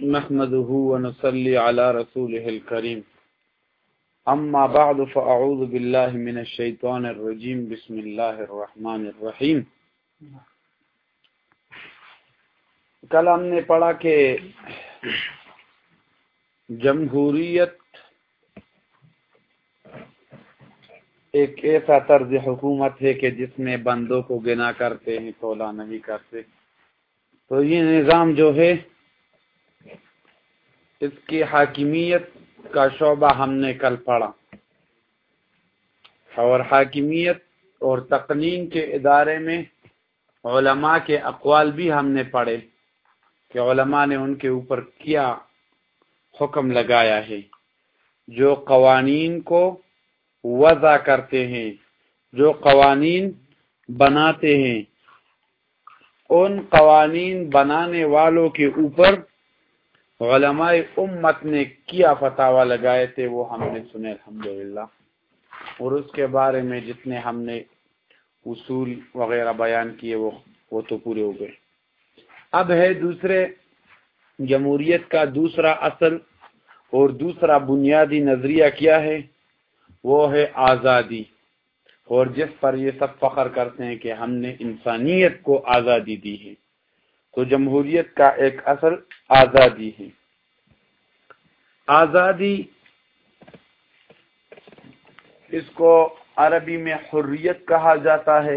نحمده ونصلي على رسوله الكريم. أما بعد، فأعوذ بالله من الشيطان الرجيم. بسم الله الرحمن الرحيم. کل ہم نے پڑھا کہ جمہوریت ایک ایسا طرز حکومت ہے کہ جس میں بندوں کو گنا کرتے ہیں، تولا نہیں کرتے۔ تو یہ نظام جو ہے اس کی حاکمیت کا شعبہ ہم نے کل پڑھا۔ اور حاکمیت اور تقنین کے ادارے میں علماء کے اقوال بھی ہم نے پڑھے کہ علماء نے ان کے اوپر کیا حکم لگایا ہے۔ جو قوانین کو وضع کرتے ہیں، جو قوانین بناتے ہیں، ان قوانین بنانے والوں کے اوپر علماء امت نے کیا فتح لگائے تھے وہ ہم نے سنے، الحمدللہ۔ اور اس کے بارے میں جتنے ہم نے اصول وغیرہ بیان کیے، وہ وہ تو پورے ہو گئے۔ اب ہے دوسرے جمہوریت کا دوسرا اصل اور دوسرا بنیادی نظریہ کیا ہے؟ وہ ہے آزادی۔ اور جس پر یہ سب فخر کرتے ہیں کہ ہم نے انسانیت کو آزادی دی ہے۔ تو جمہوریت کا ایک اصل آزادی ہے۔ آزادی اس کو عربی میں حریت کہا جاتا ہے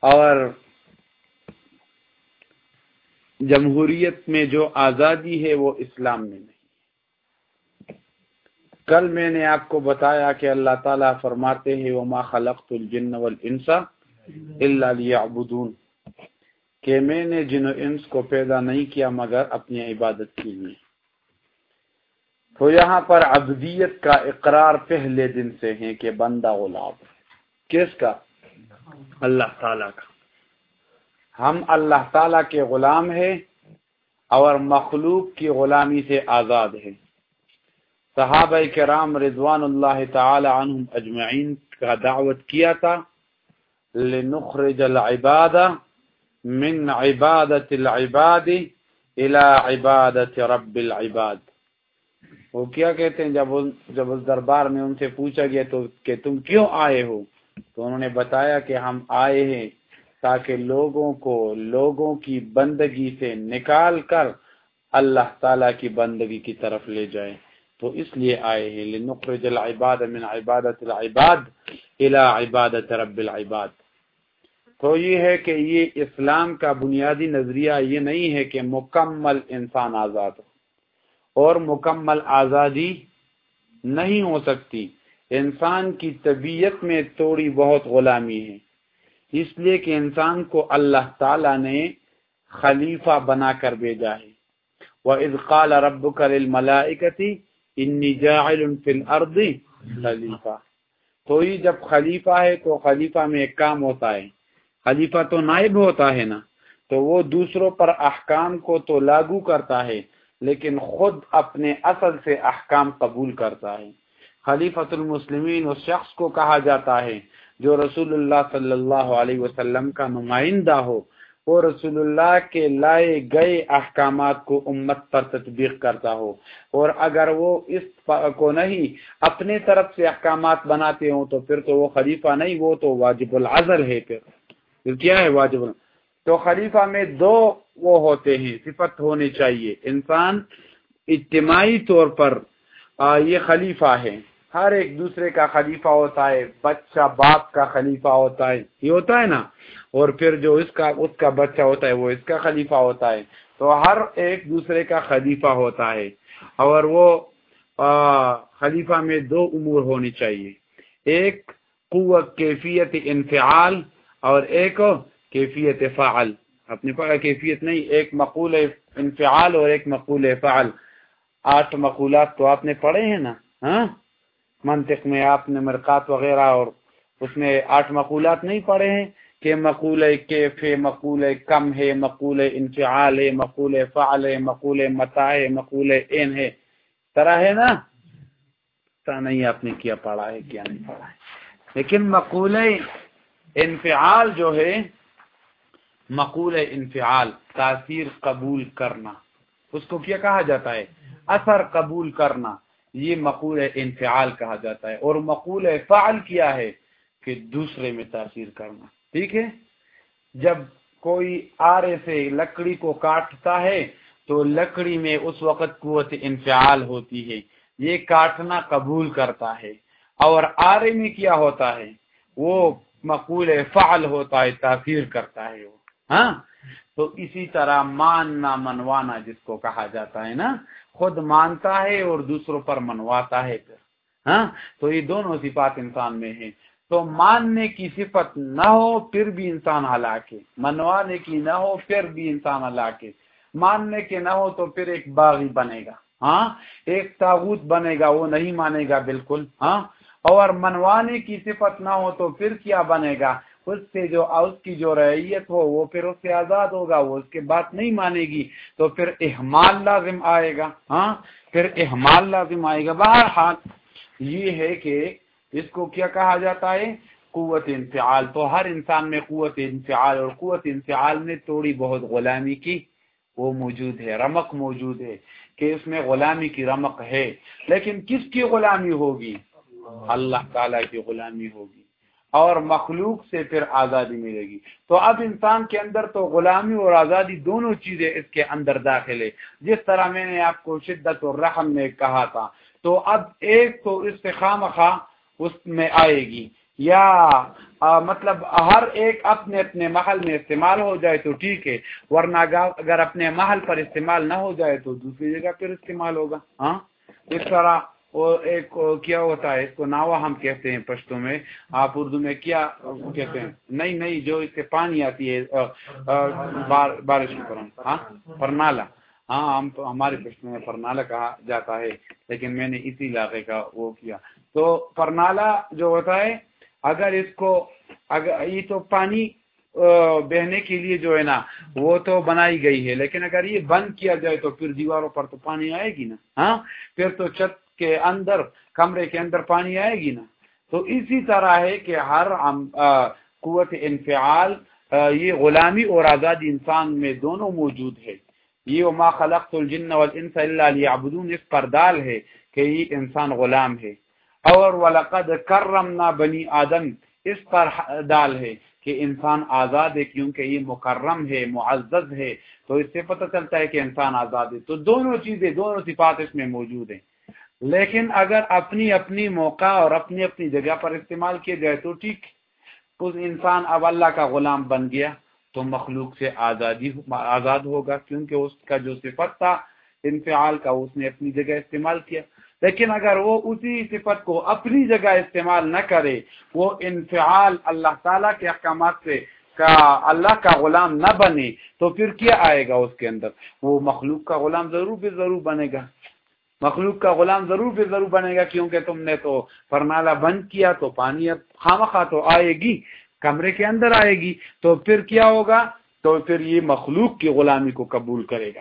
اور جمہوریت میں جو آزادی ہے وہ اسلام میں نہیں۔ کل میں نے آپ کو بتایا کہ اللہ تعالیٰ فرماتے ہیں، وما خلقت الجن والانس الا ليعبدون۔ کہ میں نے جن و انس کو پیدا نہیں کیا مگر اپنی عبادت کے لیے تو یہاں پر عبدیت کا اقرار پہلے دن سے ہے کہ بندہ غلام کس کا؟ اللہ تعالی کا۔ ہم اللہ تعالی کے غلام ہیں اور مخلوق کی غلامی سے آزاد ہے صحابہ کرام رضوان اللہ تعالی عنہم اجمعین کا دعوت کیا تھا، لنخرج العبادہ من عبادت العباد الى عبادت رب العباد۔ وہ کیا کہتے ہیں؟ جب جب اس دربار میں ان سے پوچھا گیا تو کہ تم کیوں آئے ہو؟ تو انہوں نے بتایا کہ ہم آئے ہیں تاکہ لوگوں کو لوگوں کی بندگی سے نکال کر اللہ تعالی کی بندگی کی طرف لے جائیں۔ تو اس لیے آئے ہیں۔ لنخرج العباد من عبادت العباد الى عبادت رب العباد۔ تو یہ ہے کہ یہ اسلام کا بنیادی نظریہ یہ نہیں ہے کہ مکمل انسان آزاد ہو اور مکمل آزادی نہیں ہو سکتی۔ انسان کی طبیعت میں تھوڑی بہت غلامی ہے۔ اس لیے کہ انسان کو اللہ تعالی نے خلیفہ بنا کر بھیجا ہے۔ وہ قال رب کر ملاکتی انی جاعل فی خلیفہ تو یہ جب خلیفہ ہے تو خلیفہ میں ایک کام ہوتا ہے۔ خلیفہ تو نائب ہوتا ہے نا، تو وہ دوسروں پر احکام کو تو لاگو کرتا ہے، لیکن خود اپنے اصل سے احکام قبول کرتا ہے۔ خلیفۃ المسلمین اس شخص کو کہا جاتا ہے جو رسول اللہ صلی اللہ علیہ وسلم کا نمائندہ ہو۔ وہ رسول اللہ کے لائے گئے احکامات کو امت پر تطبیق کرتا ہو۔ اور اگر وہ اس کو نہیں اپنے طرف سے احکامات بناتے ہوں تو پھر تو وہ خلیفہ نہیں، وہ تو واجب العزل ہے پھر۔ پھر کیا ہے واجب تو خلیفہ میں دو وہ ہوتے ہیں، صفت ہونی چاہیے۔ انسان اجتماعی طور پر یہ خلیفہ ہے۔ ہر ایک دوسرے کا خلیفہ ہوتا ہے، بچہ باپ کا خلیفہ ہوتا ہے۔ یہ ہوتا ہے نا؟ اور پھر جو اس کا اس کا بچہ ہوتا ہے، وہ اس کا خلیفہ ہوتا ہے۔ تو ہر ایک دوسرے کا خلیفہ ہوتا ہے۔ اور وہ خلیفہ میں دو امور ہونی چاہیے۔ ایک، قوت، کیفیت، انفعال۔ اور ایک کیفیت فعل۔ اپنے پاس کیفیت نہیں، ایک مقول انفعال اور ایک مقول فعل۔ آٹھ مقولات تو آپ نے پڑھے ہیں نا ہاں؟ منطق میں آپ نے مرکات وغیرہ اور اس میں آٹھ مقولات نہیں پڑھے ہیں کہ مقول کیف ہے، مقول کم ہے، مقول انفعال ہے، مقول فعل ہے، مقول متا ہے، مقول این ہے۔ طرح ہے نا؟ نہیں آپ نے کیا پڑھا ہے، کیا نہیں پڑھا ہے۔ لیکن مقول انفعال جو ہے، مقول انفعال، تاثیر قبول کرنا۔ اس کو کیا کہا جاتا ہے؟ اثر قبول کرنا۔ یہ مقول انفعال کہا جاتا ہے۔ اور مقول فعل کیا ہے؟ کہ دوسرے میں تاثیر کرنا۔ ٹھیک ہے؟ جب کوئی آرے سے لکڑی کو کاٹتا ہے، تو لکڑی میں اس وقت قوت انفعال ہوتی ہے۔ یہ کاٹنا قبول کرتا ہے۔ اور آرے میں کیا ہوتا ہے؟ وہ مقول فعل ہوتا ہے تاثیر کرتا ہے وہ۔ ہاں؟ تو اسی طرح ماننا، منوانا جس کو کہا جاتا ہے نا، خود مانتا ہے اور دوسروں پر منواتا ہے پھر۔ ہاں؟ تو یہ دونوں صفات انسان میں ہیں۔ تو ماننے کی صفت نہ ہو پھر بھی انسان ہلاکے۔ منوانے کی نہ ہو پھر بھی انسان ہلاکے۔ ماننے کے نہ ہو تو پھر ایک باغی بنے گا۔ ہاں؟ ایک تاغوت بنے گا، وہ نہیں مانے گا بالکل۔ ہاں؟ اور منوانے کی صفت نہ ہو تو پھر کیا بنے گا؟ اس سے جو اس کی جو رعیت ہو، وہ پھر اس سے آزاد ہوگا، وہ اس کے بات نہیں مانے گی۔ تو پھر احمال لازم آئے گا۔ ہاں پھر احمال لازم آئے گا۔ بہرحال یہ ہے کہ اس کو کیا کہا جاتا ہے؟ قوت انفعال۔ تو ہر انسان میں قوت انفعال، اور قوت انفعال نے توڑی بہت غلامی کی وہ موجود ہے، رمق موجود ہے کہ اس میں غلامی کی رمق ہے۔ لیکن کس کی غلامی ہوگی؟ اللہ تعالی کی غلامی ہوگی اور مخلوق سے پھر آزادی ملے گی تو اب انسان کے اندر تو غلامی اور آزادی دونوں چیزیں اس کے اندر داخل ہے جس طرح میں نے آپ کو شدت اور رحم میں کہا تھا تو اب ایک تو اس سے خام خواہ اس میں آئے گی۔ یا آ, مطلب ہر ایک اپنے اپنے محل میں استعمال ہو جائے تو ٹھیک ہے ورنہ اگر اپنے محل پر استعمال نہ ہو جائے تو دوسری جگہ پھر استعمال ہوگا۔ ہاں؟ اس طرح ایک کیا ہوتا ہے، اس کو ناوا ہم کہتے ہیں پشتوں میں، آپ اردو میں کیا کہتے ہیں؟ نہیں نہیں، جو اس سے پانی آتی ہے بارش ہاں پرنالا۔ ہاں ہم ہمارے پشتوں میں پرنالا کہا جاتا ہے، لیکن میں نے اسی علاقے کا وہ کیا۔ تو پرنالا جو ہوتا ہے، اگر اس کو، اگر یہ تو پانی بہنے کے لیے جو ہے نا، وہ تو بنائی گئی ہے، لیکن اگر یہ بند کیا جائے تو پھر دیواروں پر تو پانی آئے گی نا ہاں؟ پھر تو چھت کے اندر، کمرے کے اندر پانی آئے گی نا؟ تو اسی طرح ہے کہ ہر قوت انفعال یہ غلامی اور آزادی انسان میں دونوں موجود ہے۔ یہ ما خلقت الجن والانس الا ليعبدون، اس پر دال ہے کہ یہ انسان غلام ہے۔ اور ولقد کرمنا بنی آدم، اس پر دال ہے کہ انسان آزاد ہے کیونکہ یہ مکرم ہے، معزز ہے۔ تو اس سے پتہ چلتا ہے کہ انسان آزاد ہے۔ تو دونوں چیزیں، دونوں صفات اس میں موجود ہیں۔ لیکن اگر اپنی اپنی موقع اور اپنی اپنی جگہ پر استعمال کیے جائے تو ٹھیک۔ اس انسان اب اللہ کا غلام بن گیا تو مخلوق سے آزادی آزاد ہوگا، کیونکہ اس کا جو صفت تھا، انفعال کا، اس نے اپنی جگہ استعمال کیا۔ لیکن اگر وہ اسی صفت کو اپنی جگہ استعمال نہ کرے، وہ انفعال اللہ تعالیٰ کے احکامات سے کا اللہ کا غلام نہ بنے، تو پھر کیا آئے گا اس کے اندر؟ وہ مخلوق کا غلام ضرور بھی ضرور بنے گا۔ مخلوق کا غلام ضرور بھی ضرور بنے گا کیونکہ تم نے تو فرنالا بند کیا تو پانی اب خامخواہ تو آئے گی، کمرے کے اندر آئے گی۔ تو پھر کیا ہوگا؟ تو پھر یہ مخلوق کی غلامی کو قبول کرے گا۔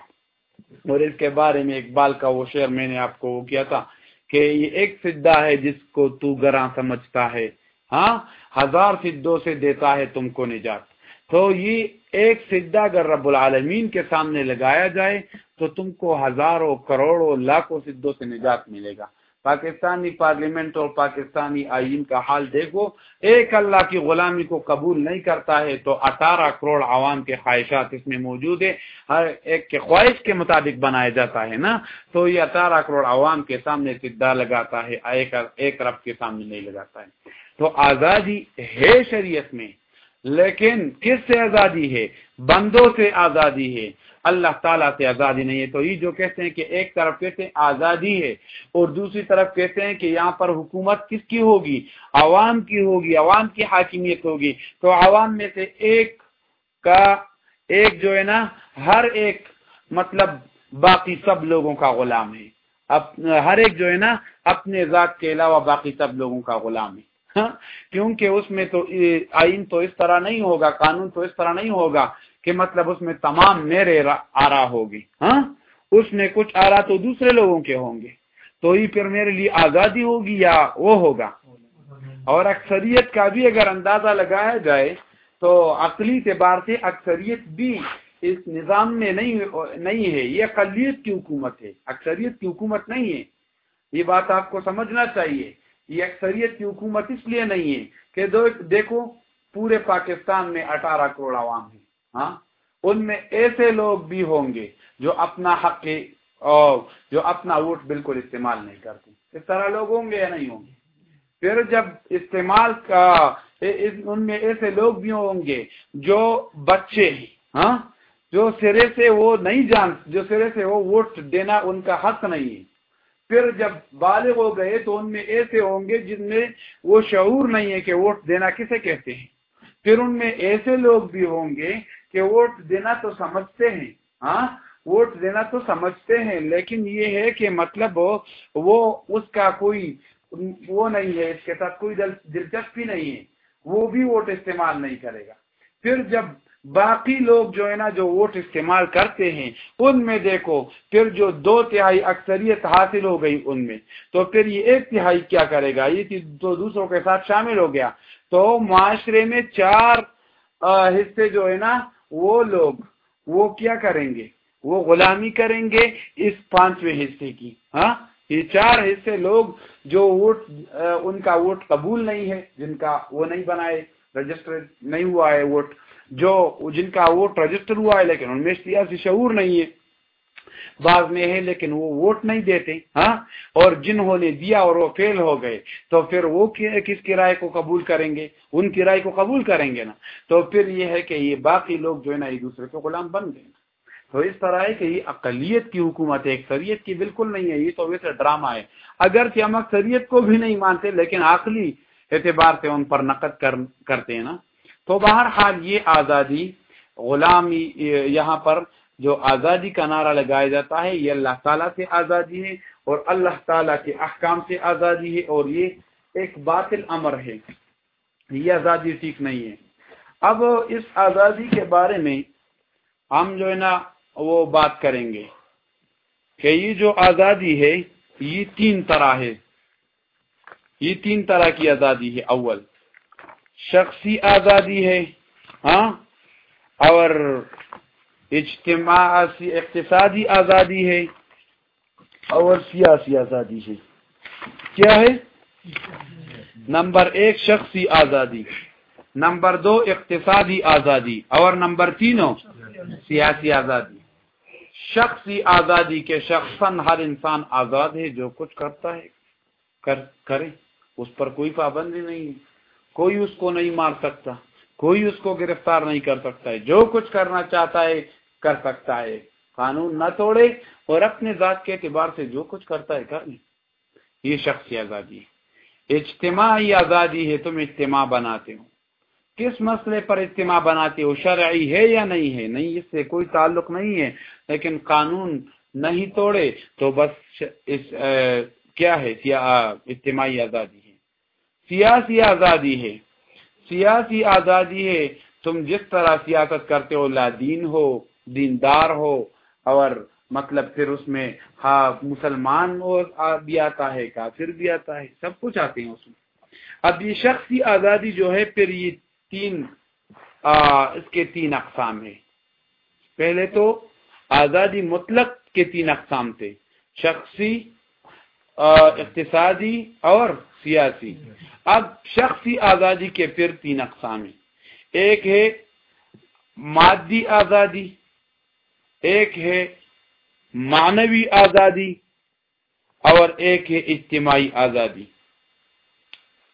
اور اس کے بارے میں اقبال کا وہ شعر میں نے آپ کو وہ کیا تھا کہ یہ ایک فدہ ہے جس کو تو گراں سمجھتا ہے۔ ہاں ہزار فدوں سے دیتا ہے تم کو نجات۔ تو یہ ایک سدہ اگر رب العالمین کے سامنے لگایا جائے تو تم کو ہزاروں کروڑوں لاکھوں سدوں سے نجات ملے گا۔ پاکستانی پارلیمنٹ اور پاکستانی آئین کا حال دیکھو، ایک اللہ کی غلامی کو قبول نہیں کرتا ہے تو اٹھارہ کروڑ عوام کے خواہشات اس میں موجود ہے ہر ایک کے خواہش کے مطابق بنایا جاتا ہے نا۔ تو یہ اٹھارہ کروڑ عوام کے سامنے سدھا لگاتا ہے ایک رب کے سامنے نہیں لگاتا ہے۔ تو آزادی ہے شریعت میں۔ لیکن کس سے آزادی ہے؟ بندوں سے آزادی ہے۔ اللہ تعالیٰ سے آزادی نہیں ہے۔ تو یہ جو کہتے ہیں کہ ایک طرف کہتے ہیں آزادی ہے اور دوسری طرف کہتے ہیں کہ یہاں پر حکومت کس کی ہوگی؟ عوام کی ہوگی، عوام کی حاکمیت ہوگی۔ تو عوام میں سے ایک کا ایک جو ہے نا، ہر ایک مطلب باقی سب لوگوں کا غلام ہے۔ ہر ایک جو ہے نا، اپنے ذات کے علاوہ باقی سب لوگوں کا غلام ہے۔ ہاں، کیونکہ اس میں تو آئین تو اس طرح نہیں ہوگا، قانون تو اس طرح نہیں ہوگا کہ مطلب اس میں تمام میرے آرا ہوگی ہاں؟ اس میں کچھ آرا تو دوسرے لوگوں کے ہوں گے۔ تو یہ پھر میرے لیے آزادی ہوگی یا وہ ہوگا؟ اور اکثریت کا بھی اگر اندازہ لگایا جائے تو عقلی اعتبار سے اکثریت بھی اس نظام میں نہیں نہیں ہے۔ یہ اقلیت کی حکومت ہے۔ اکثریت کی حکومت نہیں ہے۔ یہ بات آپ کو سمجھنا چاہیے۔ یہ اکثریت کی حکومت اس لیے نہیں ہے کہ دیکھو، پورے پاکستان میں اٹھارہ کروڑ عوام ہیں ہاں؟ ان میں ایسے لوگ بھی ہوں گے جو اپنا حق جو اپنا ووٹ بالکل استعمال نہیں کرتے۔ اس طرح لوگ ہوں گے یا نہیں ہوں گے؟ پھر جب استعمال کا ان میں ایسے لوگ بھی ہوں گے جو بچے ہیں ہاں؟ جو سرے سے وہ نہیں جان جو سرے سے وہ ووٹ دینا ان کا حق نہیں ہے۔ پھر جب بالغ ہو گئے تو ان میں ایسے ہوں گے جن میں وہ شعور نہیں ہے کہ ووٹ دینا کسے کہتے ہیں۔ پھر ان میں ایسے لوگ بھی ہوں گے کہ ووٹ دینا تو سمجھتے ہیں۔ ہاں ووٹ دینا تو سمجھتے ہیں، لیکن یہ ہے کہ مطلب وہ اس کا کوئی وہ نہیں ہے، اس کے ساتھ کوئی دلچسپی نہیں ہے۔ وہ بھی ووٹ استعمال نہیں کرے گا۔ پھر جب باقی لوگ جو ہے نا جو ووٹ استعمال کرتے ہیں، ان میں دیکھو، پھر جو دو تہائی اکثریت حاصل ہو گئی ان میں۔ تو پھر یہ ایک تہائی کیا کرے گا؟ یہ تو دوسروں کے ساتھ شامل ہو گیا۔ تو معاشرے میں چار حصے جو ہے نا، وہ لوگ، وہ کیا کریں گے؟ وہ غلامی کریں گے اس پانچویں حصے کی۔ ہاں؟ یہ چار حصے لوگ جو ووٹ ان کا ووٹ قبول نہیں ہے، جن کا وہ نہیں بنائے، رجسٹر نہیں ہوا ہے ووٹ جو جن کا ووٹ رجسٹر ہوا ہے، لیکن ان میں سیاسی شعور نہیں ہے۔ بعض میں ہے، لیکن وہ ووٹ نہیں دیتے ہاں؟ اور جنہوں نے دیا اور وہ فیل ہو گئے، تو پھر وہ کس کرائے کو قبول کریں گے؟ ان کرائے کو قبول کریں گے نا۔ تو پھر یہ ہے کہ یہ باقی لوگ جو ہے نا، ایک دوسرے کو غلام بن گئے تو اس طرح ہے کہ یہ اقلیت کی حکومت ہے، اکثریت کی بالکل نہیں ہے، یہ تو ویسے ڈرامہ ہے۔ اگر کہ ہم اکثریت کو بھی نہیں مانتے، لیکن عقلی اعتبار سے ان پر نقد کرتے ہیں نا۔ تو بہرحال یہ آزادی غلامی، یہاں پر جو آزادی کا نعرہ لگایا جاتا ہے، یہ اللہ تعالیٰ سے آزادی ہے اور اللہ تعالیٰ کے احکام سے آزادی ہے اور یہ ایک باطل امر ہے۔ یہ آزادی ٹھیک نہیں ہے۔ اب اس آزادی کے بارے میں ہم جو ہے نا وہ بات کریں گے کہ یہ جو آزادی ہے، یہ تین طرح ہے۔ یہ تین طرح کی آزادی ہے، اول۔ شخصی آزادی ہے ہاں؟ اور اجتماعی اقتصادی آزادی ہے اور سیاسی آزادی ہے۔ کیا ہے؟ نمبر ایک شخصی آزادی، نمبر دو اقتصادی آزادی، اور نمبر تینوں سیاسی آزادی۔ شخصی آزادی کے شخصاً ہر انسان آزاد ہے جو کچھ کرتا ہے، کر کرے، اس پر کوئی پابندی نہیں ہے۔ کوئی اس کو نہیں مار سکتا، کوئی اس کو گرفتار نہیں کر سکتا ہے۔ جو کچھ کرنا چاہتا ہے، کر سکتا ہے۔ قانون نہ توڑے اور اپنے ذات کے اعتبار سے جو کچھ کرتا ہے، کر لیں یہ شخصی آزادی ہے۔ اجتماعی آزادی ہے، تم اجتماع بناتے ہو۔ کس مسئلے پر اجتماع بناتے ہو؟ شرعی ہے یا نہیں ہے؟ نہیں، اس سے کوئی تعلق نہیں ہے۔ لیکن قانون نہیں توڑے تو بس اس کیا ہے؟ اجتماعی آزادی۔ سیاسی آزادی ہے۔ سیاسی آزادی ہے۔ تم جس طرح سیاست کرتے ہو، لا دین ہو، دیندار ہو، اور مطلب پھر اس میں ہاں مسلمان بھی آتا ہے، کافر بھی آتا ہے، سب کچھ آتے ہیں اس میں۔ اب یہ شخصی آزادی جو ہے، پھر یہ تین اس کے تین اقسام ہے پہلے تو آزادی مطلق کے تین اقسام تھے۔ شخصی اقتصادی اور سیاسی۔ اب شخصی آزادی کے پھر تین اقسام ہیں۔ ایک ہے مادی آزادی، ایک ہے معنوی آزادی، اور ایک ہے اجتماعی آزادی۔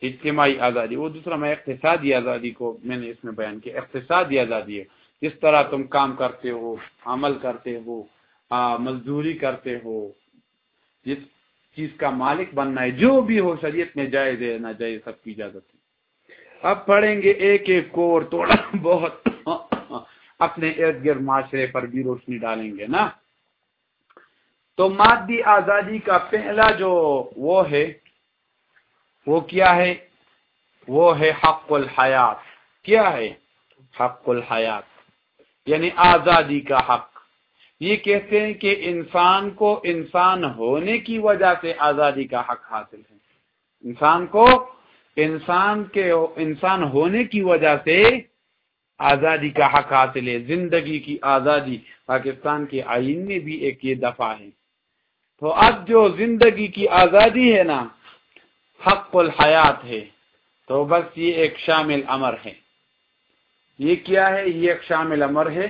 اجتماعی آزادی، وہ دوسرا میں اقتصادی آزادی کو میں نے اس میں بیان کیا۔ اقتصادی آزادی ہے۔ جس طرح تم کام کرتے ہو، عمل کرتے ہو مزدوری کرتے ہو، جس چیز کا مالک بننا ہے، جو بھی ہو، شریعت میں جائز ہے نہ جائز سب کی اجازت ہے۔ اب پڑھیں گے ایک ایک کو اور تھوڑا بہت۔ اپنے ارد گرد معاشرے پر بھی روشنی ڈالیں گے نا۔ تو مادی آزادی کا پہلا جو وہ ہے، وہ کیا ہے؟ وہ ہے حق الحیات۔ کیا ہے؟ حق الحیات۔ یعنی آزادی کا حق۔ یہ کہتے ہیں کہ انسان کو انسان ہونے کی وجہ سے آزادی کا حق حاصل ہے۔ انسان کو انسان کے انسان ہونے کی وجہ سے آزادی کا حق حاصل ہے۔ زندگی کی آزادی پاکستان کے آئین میں بھی ایک یہ دفعہ ہے۔ تو اب جو زندگی کی آزادی ہے نا، حق الحیات ہے۔ تو بس یہ ایک شامل امر ہے۔ یہ کیا ہے؟ یہ ایک شامل امر ہے۔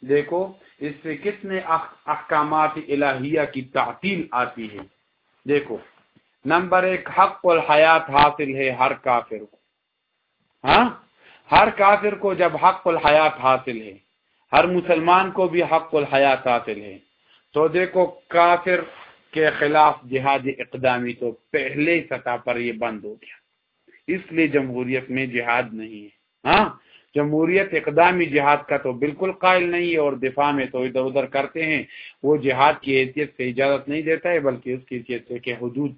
دیکھو اس سے کتنے احکامات الہیہ کی تعطیل آتی ہے؟ دیکھو، نمبر ایک، حق الحیات حاصل ہے ہر کافر کو۔ ہاں؟ ہر کافر کو جب حق الحیات حاصل ہے، ہر مسلمان کو بھی حق الحیات حاصل ہے۔ تو دیکھو، کافر کے خلاف جہاد اقدامی تو پہلے سطح پر یہ بند ہو گیا۔ اس لیے جمہوریت میں جہاد نہیں ہے۔ ہاں؟ جمہوریت اقدامی جہاد کا تو بالکل قائل نہیں ہے اور دفاع میں تو ادھر ادھر کرتے ہیں۔ وہ جہاد کی حیثیت سے اجازت نہیں دیتا ہے، بلکہ اس کی حیثیت سے کہ حدود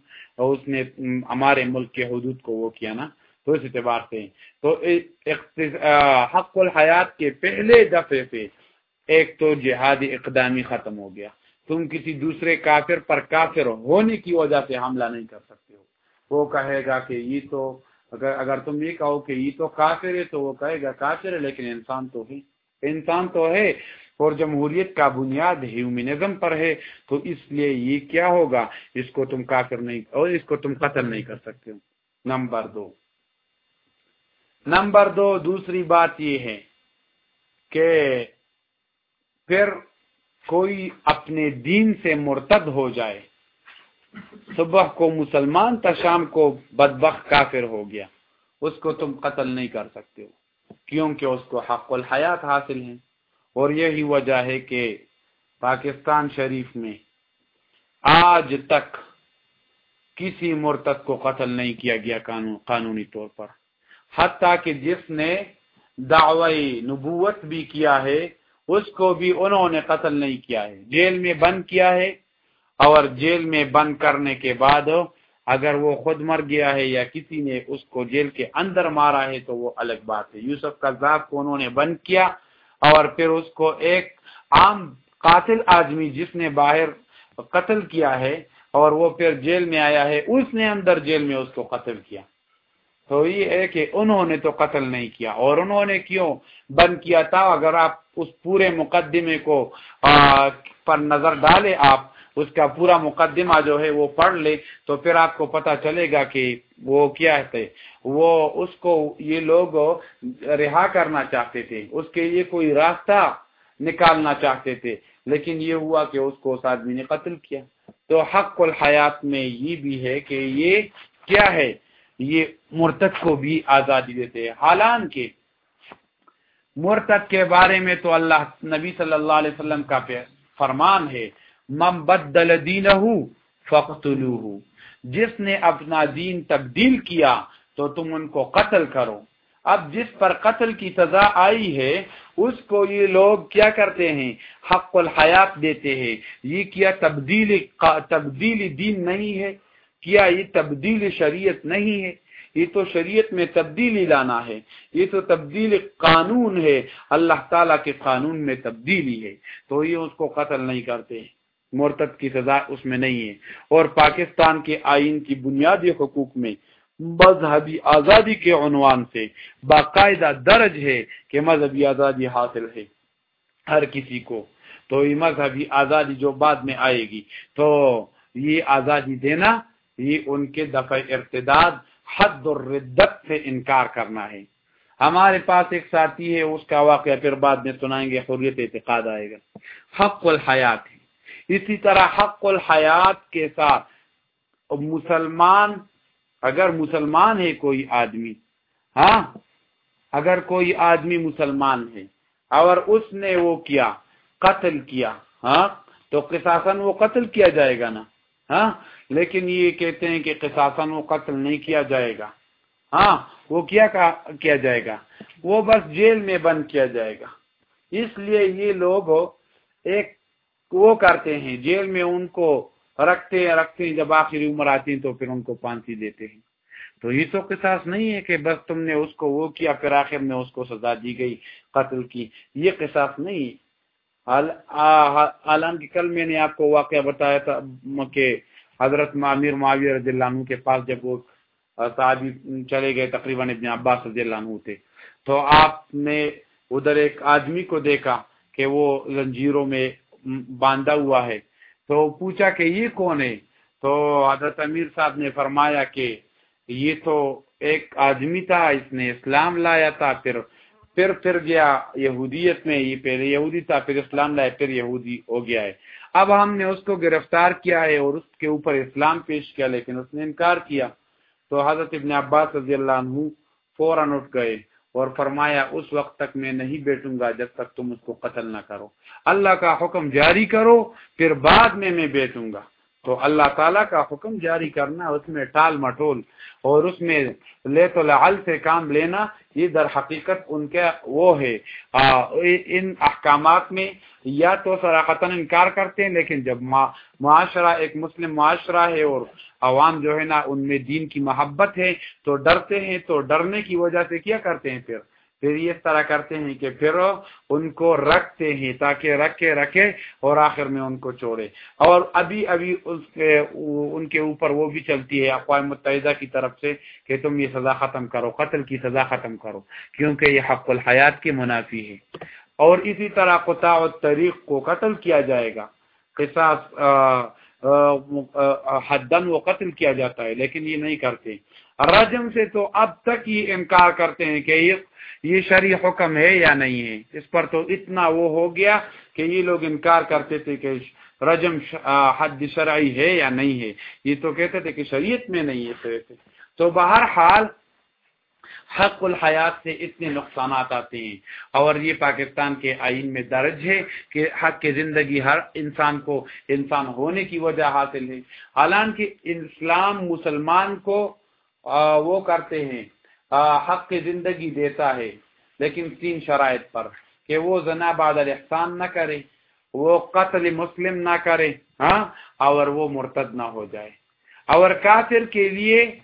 اس نے ہمارے ملک کے حدود کو وہ کیا نا، تو اس اعتبار سے۔ تو حق الحیات کے پہلے دفعے سے ایک تو جہاد اقدامی ختم ہو گیا۔ تم کسی دوسرے کافر پر کافر ہونے کی وجہ سے حملہ نہیں کر سکتے ہو۔ وہ کہے گا کہ یہ تو اگر اگر تم یہ کہو کہ یہ تو کافر ہے تو وہ کہے گا کافر ہے، لیکن انسان تو ہے۔ انسان تو ہے اور جمہوریت کا بنیاد ہیومنزم پر ہے، تو اس لیے یہ کیا ہوگا؟ اس کو تم کافر نہیں اور اس کو تم قتل نہیں کر سکتے ہو۔ نمبر دو۔ نمبر دو، دوسری بات یہ ہے کہ پھر کوئی اپنے دین سے مرتد ہو جائے صبح کو مسلمان تا شام کو بدبخت کافر ہو گیا۔ اس کو تم قتل نہیں کر سکتے ہو۔ کیونکہ اس کو حق الحیات حاصل ہیں۔ اور یہی وجہ ہے کہ پاکستان شریف میں آج تک کسی مرتد کو قتل نہیں کیا گیا قانون قانونی طور پر۔ حتیٰ کہ جس نے دعوی نبوت بھی کیا ہے، اس کو بھی انہوں نے قتل نہیں کیا ہے۔ جیل میں بند کیا ہے۔ اور جیل میں بند کرنے کے بعد اگر وہ خود مر گیا ہے یا کسی نے اس کو جیل کے اندر مارا ہے تو وہ الگ بات ہے۔ یوسف قذاب کو انہوں نے بند کیا اور پھر اس کو ایک عام قاتل آدمی جس نے باہر قتل کیا ہے اور وہ پھر جیل میں آیا ہے، اس نے اندر جیل میں اس کو قتل کیا۔ تو یہ ہے کہ انہوں نے تو قتل نہیں کیا اور انہوں نے کیوں بند کیا تھا؟ اگر آپ اس پورے مقدمے کو پر نظر ڈالے آپ اس کا پورا مقدمہ جو ہے وہ پڑھ لے تو پھر آپ کو پتا چلے گا کہ وہ کیا ہے وہ اس کو یہ لوگ رہا کرنا چاہتے تھے۔ اس کے لیے کوئی راستہ نکالنا چاہتے تھے۔ لیکن یہ ہوا کہ اس کو اس آدمی نے قتل کیا۔ تو حق الحیات میں یہ بھی ہے کہ یہ کیا ہے؟ یہ مرتد کو بھی آزادی دیتے ہیں۔ حالان مرتد کے بارے میں تو اللہ نبی صلی اللہ علیہ وسلم کا فرمان ہے۔ من بدل جس نے اپنا دین تبدیل کیا تو تم ان کو قتل کرو۔ اب جس پر قتل کی سزا آئی ہے، اس کو یہ لوگ کیا کرتے ہیں؟ حق الحیات دیتے ہیں۔ یہ کیا تبدیل تبدیلی دین نہیں ہے؟ کیا یہ تبدیل شریعت نہیں ہے؟ یہ تو شریعت میں تبدیلی لانا ہے۔ یہ تو تبدیل قانون ہے۔ اللہ تعالیٰ کے قانون میں تبدیلی ہے۔ تو یہ اس کو قتل نہیں کرتے۔ مرتد کی سزا اس میں نہیں ہے۔ اور پاکستان کے آئین کی بنیادی حقوق میں مذہبی آزادی کے عنوان سے باقاعدہ درج ہے کہ مذہبی آزادی حاصل ہے ہر کسی کو۔ تو یہ مذہبی آزادی جو بعد میں آئے گی، تو یہ آزادی دینا، یہ ان کے دفع ارتداد، حد الردت سے انکار کرنا ہے۔ ہمارے پاس ایک ساتھی ہے، اس کا واقعہ پھر بعد میں سنائیں گے، حریت اعتقاد آئے گا۔ حق الحیات ہے۔ اسی طرح حق الحیات کے ساتھ مسلمان، اگر مسلمان ہے کوئی آدمی ہاں؟ اگر کوئی آدمی مسلمان ہے، اور اس نے وہ کیا، قتل کیا ہاں؟ تو قصاصن وہ قتل کیا جائے گا نا ہاں؟ لیکن یہ کہتے ہیں کہ قصاصن وہ قتل نہیں کیا جائے گا ہاں؟ وہ کیا کیا جائے گا؟ وہ بس جیل میں بند کیا جائے گا۔ اس لیے یہ لوگ ایک وہ کرتے ہیں، جیل میں ان کو رکھتے ہیں رکھتے ہیں، جب آخری عمر آتی ہیں تو پھر ان کو پانسی دیتے ہیں۔ تو یہ تو قصاص نہیں ہے کہ بس تم نے اس کو وہ کیا، پھر آخر میں اس کو سزا دی گئی، قتل کی۔ یہ قصاص نہیں ہے۔ حالانکہ کل میں نے آپ کو واقعہ بتایا تھا کہ حضرت معمیر معاویہ رضی اللہ عنہ کے پاس جب وہ صحابی چلے گئے، تقریباً ابن عباس رضی اللہ عنہ تھے۔ تو آپ نے ادھر ایک آدمی کو دیکھا کہ وہ زنجیروں میں باندھا ہوا ہے۔ تو پوچھا کہ یہ کون ہے؟ تو حضرت امیر صاحب نے فرمایا کہ یہ تو ایک آدمی تھا، اس نے اسلام لایا تھا، پھر پھر پھر گیا یہودیت میں، یہ پہلے یہودی تھا، پھر اسلام لایا، پھر یہودی ہو گیا ہے۔ اب ہم نے اس کو گرفتار کیا ہے اور اس کے اوپر اسلام پیش کیا، لیکن اس نے انکار کیا۔ تو حضرت ابن عباس رضی اللہ عنہ فوراً اٹھ گئے۔ اور فرمایا، اس وقت تک میں نہیں بیٹھوں گا جب تک تم اس کو قتل نہ کرو۔ اللہ کا حکم جاری کرو، پھر بعد میں میں بیٹھوں گا۔ تو اللہ تعالیٰ کا حکم جاری کرنا، اس میں ٹال مٹول اور اس میں لے تو لعل سے کام لینا، یہ در حقیقت ان کے وہ ہے۔ ان احکامات میں یا تو سراقت انکار کرتے ہیں، لیکن جب معاشرہ ایک مسلم معاشرہ ہے اور عوام جو ہے نا، ان میں دین کی محبت ہے، تو ڈرتے ہیں، تو ڈرنے کی وجہ سے کیا کرتے ہیں پھر؟ پھر یہ طرح کرتے ہیں کہ پھر ان کو رکھتے ہیں تاکہ رکھے رکھے اور آخر میں ان کو چھوڑے اور ابھی ابھی اس کے، ان کے اوپر وہ بھی چلتی ہے، اقوام متحدہ کی طرف سے کہ تم یہ سزا ختم کرو، قتل کی سزا ختم کرو، کیونکہ یہ حق الحیات کے منافی ہے۔ اور اسی طرح قطع و طریق کو قتل کیا جائے گا۔ قصاص حدن وہ قتل کیا جاتا ہے، لیکن یہ نہیں کرتے۔ رجم سے تو اب تک یہ انکار کرتے ہیں کہ یہ یہ شرع حکم ہے یا نہیں ہے۔ اس پر تو اتنا وہ ہو گیا کہ یہ لوگ انکار کرتے تھے کہ رجم حد شرعی ہے یا نہیں ہے۔ یہ تو کہتے تھے کہ شریعت میں نہیں ہے، تو بہرحال حق الحیات سے اتنے نقصانات آتے ہیں۔ اور یہ پاکستان کے آئین میں درج ہے کہ حق کی زندگی ہر انسان کو انسان ہونے کی وجہ حاصل ہے۔ حالانکہ اسلام مسلمان کو وہ کرتے ہیں حق کی زندگی دیتا ہے، لیکن تین شرائط پر کہ وہ زنا بعد الاحسان نہ کرے، وہ قتل مسلم نہ کرے ہاں اور وہ مرتد نہ ہو جائے۔ اور کافر کے لیے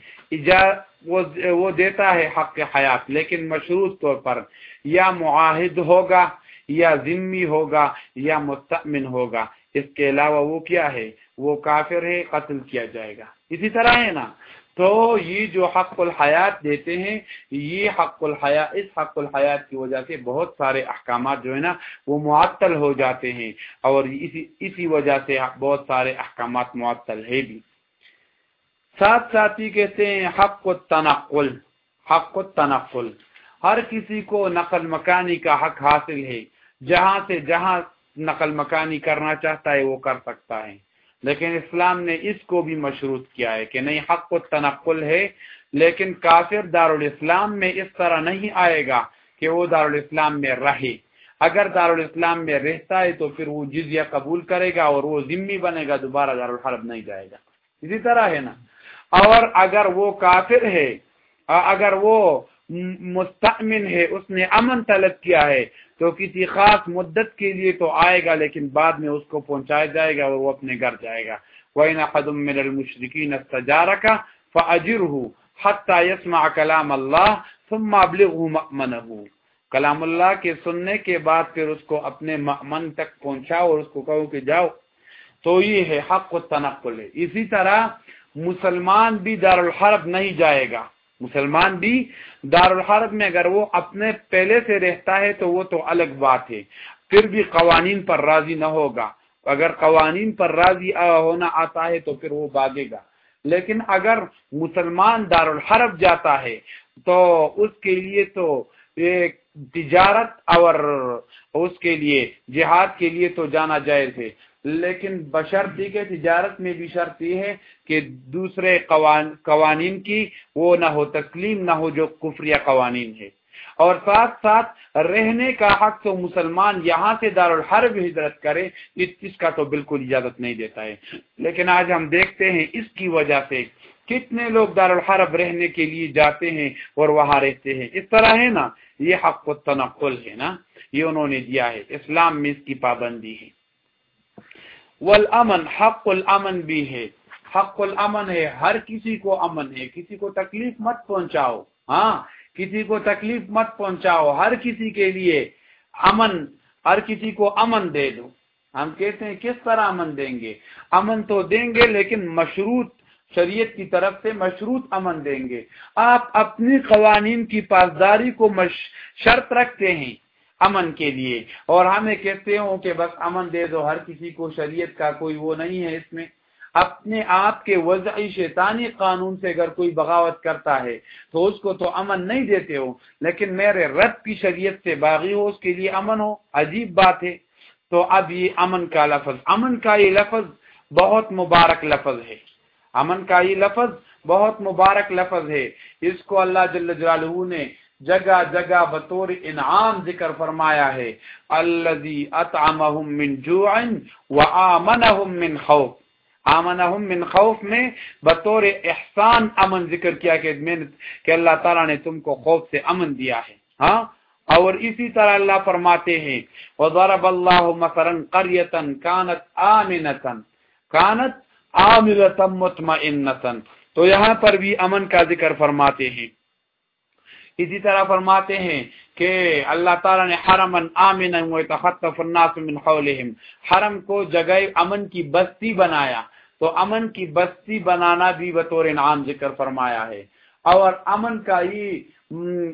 وہ دیتا ہے حق حیات، لیکن مشروط طور پر یا معاہد ہوگا یا ذمی ہوگا یا مستمن ہوگا۔ اس کے علاوہ وہ کیا ہے؟ وہ کافر ہے، قتل کیا جائے گا۔ اسی طرح ہے نا؟ تو یہ جو حق الحیات دیتے ہیں، یہ حق الحیات، اس حق الحیات کی وجہ سے بہت سارے احکامات جو ہے نا، وہ معطل ہو جاتے ہیں۔ اور اسی اسی وجہ سے بہت سارے احکامات معطل ہے بھی۔ ساتھ ساتھ ہی کہتے ہیں، حق التنقل حق التنقل ہر کسی کو نقل مکانی کا حق حاصل ہے۔ جہاں سے جہاں نقل مکانی کرنا چاہتا ہے، وہ کر سکتا ہے۔ لیکن اسلام نے اس کو بھی مشروط کیا ہے کہ نہیں، حق و تنقل ہے، لیکن کافر دارالاسلام میں اس طرح نہیں آئے گا کہ وہ دارالاسلام میں رہے۔ اگر دارالاسلام میں رہتا ہے تو پھر وہ جزیہ قبول کرے گا اور وہ ذمی بنے گا، دوبارہ دارالحرب نہیں جائے گا۔ اسی طرح ہے نا۔ اور اگر وہ کافر ہے اگر وہ مستمن ہے، اس نے امن طلب کیا ہے، تو کسی خاص مدت کے لیے تو آئے گا، لیکن بعد میں اس کو پہنچایا جائے گا اور وہ اپنے گھر جائے گا۔ وَإِنَ قَدُمْ مِنَ الْمُشْرِكِينَ اسْتَجَارَكَ فَأَجِرْهُ حَتَّى يَسْمَعَ كَلَامَ اللَّهِ ثُمَّ أَبْلِغْهُ مَأْمَنَهُ۔ کلام اللہ کے سننے کے بعد پھر اس کو اپنے مأمن تک پہنچاؤ اور اس کو کہو کہ جاؤ۔ تو یہ ہے حق و تنقل۔ ہے اسی طرح مسلمان بھی دارالحرب نہیں جائے گا۔ مسلمان بھی دارالحرب میں اگر وہ اپنے پہلے سے رہتا ہے تو وہ تو الگ بات ہے۔ پھر بھی قوانین پر راضی نہ ہوگا۔ اگر قوانین پر راضی ہونا آتا ہے تو پھر وہ باغے گا۔ لیکن اگر مسلمان دارالحرب جاتا ہے تو اس کے لیے تو ایک تجارت اور اس کے لیے جہاد کے لیے تو جانا جائز ہے۔ لیکن بشرطی کے تجارت میں بھی شرط یہ ہے کہ دوسرے قوانین کی وہ نہ ہو تسلیم، نہ ہو جو کفریہ قوانین ہے۔ اور ساتھ ساتھ رہنے کا حق تو مسلمان یہاں سے دارالحرب ہجرت کرے اس کا تو بالکل اجازت نہیں دیتا ہے۔ لیکن آج ہم دیکھتے ہیں اس کی وجہ سے کتنے لوگ دارالحرب رہنے کے لیے جاتے ہیں اور وہاں رہتے ہیں۔ اس طرح ہے نا، یہ حق و تنقل ہے نا، یہ انہوں نے دیا ہے۔ اسلام میں اس کی پابندی ہے۔ والامن، حق الامن بھی ہے۔ حق الامن ہے، ہر کسی کو امن ہے۔ کسی کو تکلیف مت پہنچاؤ۔ ہاں کسی کو تکلیف مت پہنچاؤ۔ ہر کسی کے لیے امن، ہر کسی کو امن دے دو۔ ہم کہتے ہیں، کس طرح امن دیں گے؟ امن تو دیں گے، لیکن مشروط، شریعت کی طرف سے مشروط امن دیں گے۔ آپ اپنی قوانین کی پاسداری کو شرط رکھتے ہیں۔ امن کے لیے۔ اور ہمیں کہتے ہوں کہ بس امن دے دو، ہر کسی کو شریعت کا کوئی وہ نہیں ہے اس میں۔ اپنے آپ کے وضعی شیطانی قانون سے اگر کوئی بغاوت کرتا ہے تو اس کو تو امن نہیں دیتے ہو، لیکن میرے رب کی شریعت سے باغی ہو، اس کے لیے امن ہو۔ عجیب بات ہے۔ تو اب یہ امن کا لفظ، امن کا یہ لفظ بہت مبارک لفظ ہے۔ امن کا یہ لفظ بہت مبارک لفظ ہے۔ اس کو اللہ جل جلالہ نے جگہ جگہ بطور انعام ذکر فرمایا ہے الذي اطعمهم من جوع وامنهم من خوف۔ آمنهم من خوف میں بطور احسان امن ذکر کیا کہ کہ اللہ تعالیٰ نے تم کو خوف سے امن دیا ہے۔ ہاں؟ اور اسی طرح اللہ فرماتے ہیں، وضرب اللہ مثلا قریتا كانت آمنتا كانت آمنتا مطمئنتا تو یہاں پر بھی امن کا ذکر فرماتے ہیں۔ اسی طرح فرماتے ہیں کہ اللہ تعالیٰ نے حرم آمن ويتخطف الناس من حولهم۔ حرم کو جگہ امن کی بستی بنایا۔ تو امن کی بستی بنانا بھی بطور انعام ذکر فرمایا ہے۔ اور امن کا ہی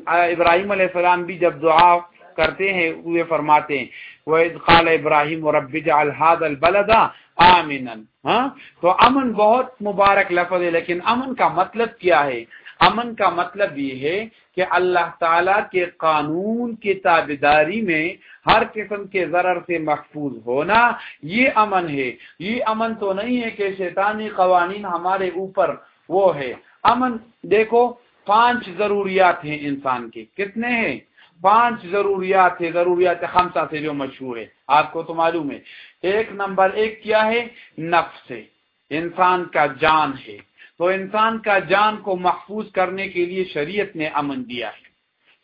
ابراہیم علیہ السلام بھی جب دعا کرتے ہیں، وہ فرماتے ہیں، وَإِذْ قَالَ إِبْرَاهِيمُ رَبِّ جَعَلْ هَذَا الْبَلَدَ آمِنًا۔ ہاں؟ تو امن بہت مبارک لفظ ہے، لیکن امن کا مطلب کیا ہے؟ امن کا مطلب یہ ہے کہ اللہ تعالی کے قانون کی تابداری میں ہر قسم کے ضرر سے محفوظ ہونا یہ امن ہے۔ یہ امن تو نہیں ہے کہ شیطانی قوانین ہمارے اوپر وہ ہے۔ امن، دیکھو، پانچ ضروریات ہیں انسان کے۔ کتنے ہیں؟ پانچ ضروریات ہے ضروریات خمسہ سے جو مشہور ہے۔ آپ کو تو معلوم ہے۔ ایک نمبر ایک کیا ہے؟ نفس ہے۔ انسان کا جان ہے۔ تو انسان کا جان کو محفوظ کرنے کے لیے شریعت نے امن دیا ہے۔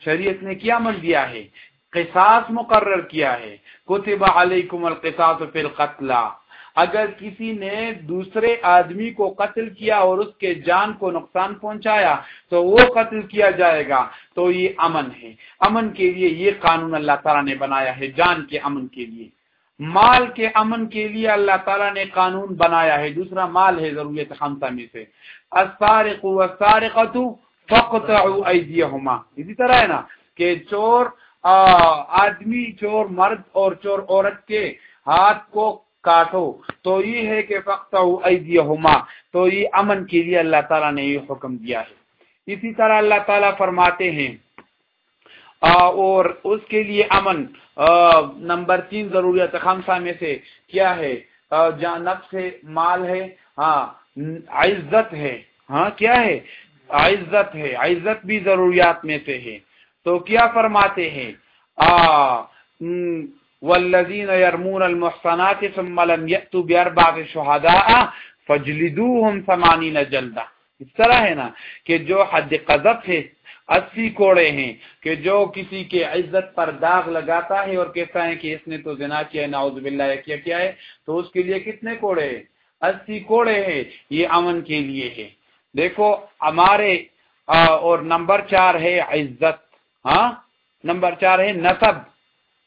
شریعت نے کیا امن دیا ہے؟ قصاص مقرر کیا ہے۔ کتب علیکم القصاص فی القتل۔ اگر کسی نے دوسرے آدمی کو قتل کیا اور اس کے جان کو نقصان پہنچایا، تو وہ قتل کیا جائے گا۔ تو یہ امن ہے۔ امن کے لیے یہ قانون اللہ تعالیٰ نے بنایا ہے، جان کے امن کے لیے۔ مال کے امن کے لیے اللہ تعالیٰ نے قانون بنایا ہے، دوسرا مال ہے ضروریت خمسہ میں سے۔ اسی طرح ہے نا کہ چور آدمی چور، مرد اور چور عورت کے ہاتھ کو کاٹو۔ تو یہ ہے کہ فخت ہوما تو یہ امن کے لیے اللہ تعالیٰ نے یہ حکم دیا ہے۔ اسی طرح اللہ تعالیٰ فرماتے ہیں اور اس کے لیے امن نمبر تین ضروریت خمسہ میں سے کیا ہے؟ جہاں نفس ہے، مال ہے ہاں عزت ہے ہاں کیا ہے؟ عزت ہے، عزت بھی ضروریات میں سے ہے۔ تو کیا فرماتے ہیں؟ والذین یرمون المحصنات ثم لم یأتوا باربعۃ شهداء فجلدوهم ثمانین جلدہ۔ اس طرح ہے نا کہ جو حد قذف ہے اسی کوڑے ہیں کہ جو کسی کے عزت پر داغ لگاتا ہے اور کہتا ہے کہ اس نے تو زنا کیا ہے، نعوذ باللہ کیا کیا ہے، تو اس کے لیے کتنے کوڑے ہیں؟ اسی کوڑے ہیں، یہ امن کے لیے ہے دیکھو، ہمارے اور نمبر چار ہے عزت۔ ہاں؟ نمبر چار ہے نصب۔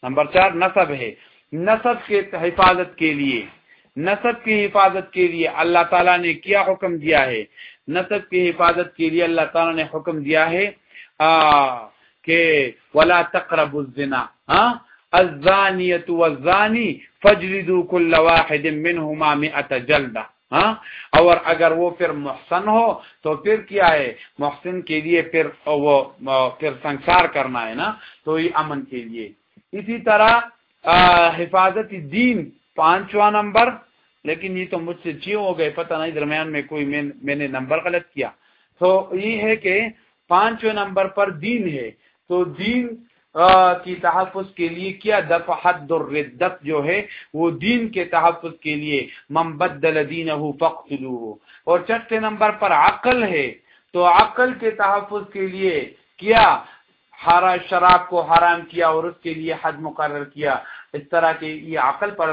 نمبر چار نصب ہے۔ نصب کے حفاظت کے لیے۔ نصب کی حفاظت کے لیے اللہ تعالیٰ نے کیا حکم دیا ہے؟ نصب کی حفاظت کے لیے اللہ تعالیٰ نے حکم دیا ہے کہ ولا تقرب الزنا ہاں؟ الزانیت والزانی فجلدو کل واحد منہما مئت جلدہ ہاں؟ اور اگر وہ پھر محسن ہو تو پھر کیا ہے؟ محسن کے لیے پھر وہ، پھر سنسار کرنا ہے نا؟ تو یہ امن کے لیے۔ اسی طرح حفاظت دین، پانچواں نمبر، لیکن یہ تو مجھ سے جیو ہو گئے؟ پتہ نہیں، درمیان میں کوئی میں نے نمبر غلط کیا۔ تو یہ ہے کہ پانچویں نمبر پر دین ہے۔ تو دین کی تحفظ کے لیے کیا دفع حد الردت جو ہے، وہ دین کے تحفظ کے لیے۔ ممبدل دینہ فقتلوه اور چٹے نمبر پر عقل ہے۔ تو عقل کے تحفظ کے لیے کیا ہارا شراب کو حرام کیا اور اس کے لیے حد مقرر کیا۔ اس طرح کے یہ عقل پر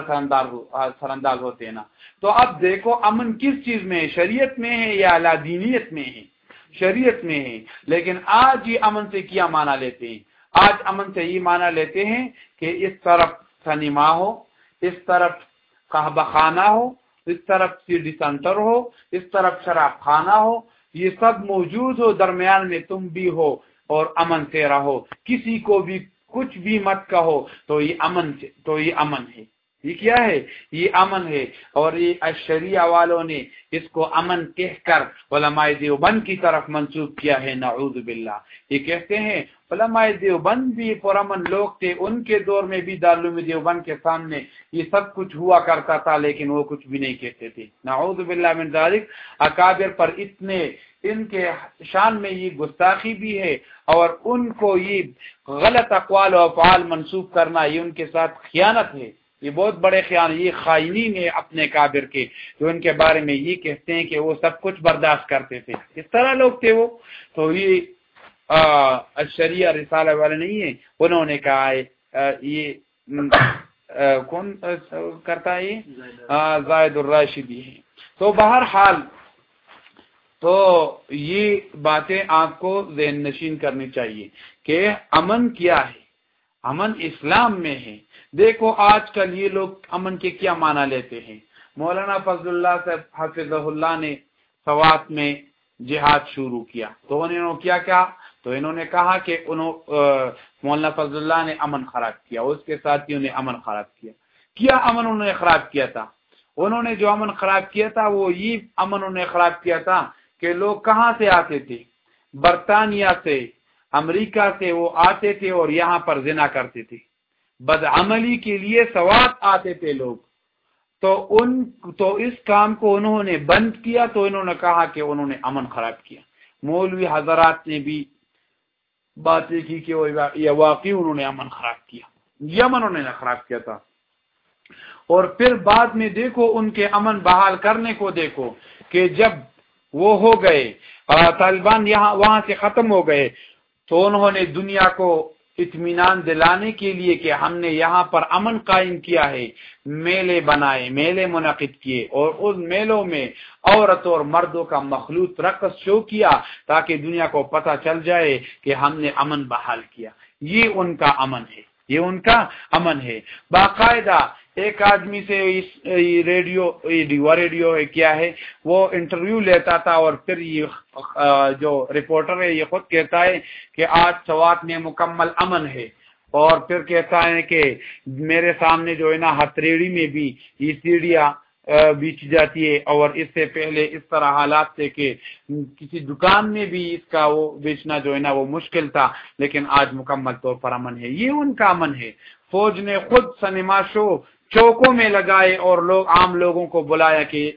سر انداز ہوتے ہیں نا۔ تو اب دیکھو امن کس چیز میں ہے؟ شریعت میں ہے یا اللہ دینیت میں ہے؟ شریعت میں ہے لیکن آج یہ امن سے کیا مانا لیتے ہیں؟ آج امن سے یہ مانا لیتے ہیں کہ اس طرف سنیما ہو، اس طرف قہبہ خانہ ہو، اس طرف سی ڈی سینٹر ہو، اس طرف شراب خانہ ہو، یہ سب موجود ہو، درمیان میں تم بھی ہو اور امن سے رہو۔ کسی کو بھی کچھ بھی مت کہو، تو یہ امن تو یہ امن ہے۔ یہ کیا ہے؟ یہ امن ہے۔ اور یہ اشریہ والوں نے اس کو امن کہہ کر علماء دیوبند کی طرف منسوخ کیا ہے۔ نعوذ باللہ۔ یہ کہتے ہیں، علماء دیوبند بھی پرامن لوگ تھے۔ ان کے دور میں بھی دارالعلوم دیوبند کے سامنے یہ سب کچھ ہوا کرتا تھا، لیکن وہ کچھ بھی نہیں کہتے تھے۔ نعوذ باللہ من ذالک۔ اکابر پر اتنے، ان کے شان میں یہ گستاخی بھی ہے۔ اور ان کو یہ غلط اقوال و افعال منسوخ کرنا، یہ ان کے ساتھ خیانت ہے۔ یہ بہت بڑے خیال یہ خائنین ہے اپنے کابر کے جو ان کے بارے میں یہ کہتے ہیں کہ وہ سب کچھ برداشت کرتے تھے۔ اس طرح لوگ تھے وہ۔ تو یہ شریعہ رسالہ والے نہیں ہیں۔ انہوں نے کہا ہے یہ کون کرتا ہے یہ؟ زائد الراشدی ہے تو بہرحال تو یہ باتیں آپ کو ذہن نشین کرنی چاہیے کہ امن کیا ہے۔ امن اسلام میں ہے۔ دیکھو آج کل یہ لوگ امن کے کیا معنی لیتے ہیں۔ مولانا فضل اللہ صاحب حافظ اللہ نے سوات میں جہاد شروع کیا۔ تو انہوں نے کیا کیا تو انہوں نے کہا کہ انہوں مولانا فضل اللہ نے امن خراب کیا، اس کے ساتھیوں نے امن خراب کیا۔ کیا امن انہوں نے خراب کیا تھا؟ انہوں نے جو امن خراب کیا تھا، وہ یہ امن انہوں نے خراب کیا تھا کہ لوگ کہاں سے آتے تھے؟ برطانیہ سے امریکہ سے وہ آتے تھے اور یہاں پر زنا کرتے تھے بدعملی کے لیے سوات آتے تھے لوگ۔ تو ان، تو اس کام کو انہوں نے بند کیا تو انہوں نے کہا کہ انہوں نے امن خراب کیا۔ مولوی حضرات نے بھی باتیں کی کہ یہ واقعی انہوں نے امن خراب کیا۔ یہ انہوں نے خراب کیا تھا۔ اور پھر بعد میں دیکھو ان کے امن بحال کرنے کو دیکھو کہ جب وہ ہو گئے طالبان یہاں، وہاں سے ختم ہو گئے۔ تو انہوں نے دنیا کو اطمینان دلانے کے لیے کہ ہم نے یہاں پر امن قائم کیا ہے، میلے بنائے، میلے منعقد کیے اور ان میلوں میں عورت اور مردوں کا مخلوط رقص شو کیا تاکہ دنیا کو پتہ چل جائے کہ ہم نے امن بحال کیا۔ یہ ان کا امن ہے۔ یہ ان کا امن ہے۔ باقاعدہ ایک آدمی سے ریڈیو ریڈیو کیا ہے، وہ انٹرویو لیتا تھا اور پھر یہ جو رپورٹر ہے، یہ خود کہتا ہے کہ آج سوات میں مکمل امن ہے۔ اور پھر کہتا ہے کہ میرے سامنے جو ہے نا ہتریڑی میں بھی یہ سیڑھیاں بیچ جاتی ہے اور اس سے پہلے اس طرح حالات تھے کہ کسی دکان میں بھی اس کا وہ بیچنا جو ہے نا وہ مشکل تھا، لیکن آج مکمل طور پر امن ہے۔ یہ ان کا امن ہے۔ فوج نے خود سنیما شو چوکوں میں لگائے اور لوگ عام لوگوں کو بلایا کہ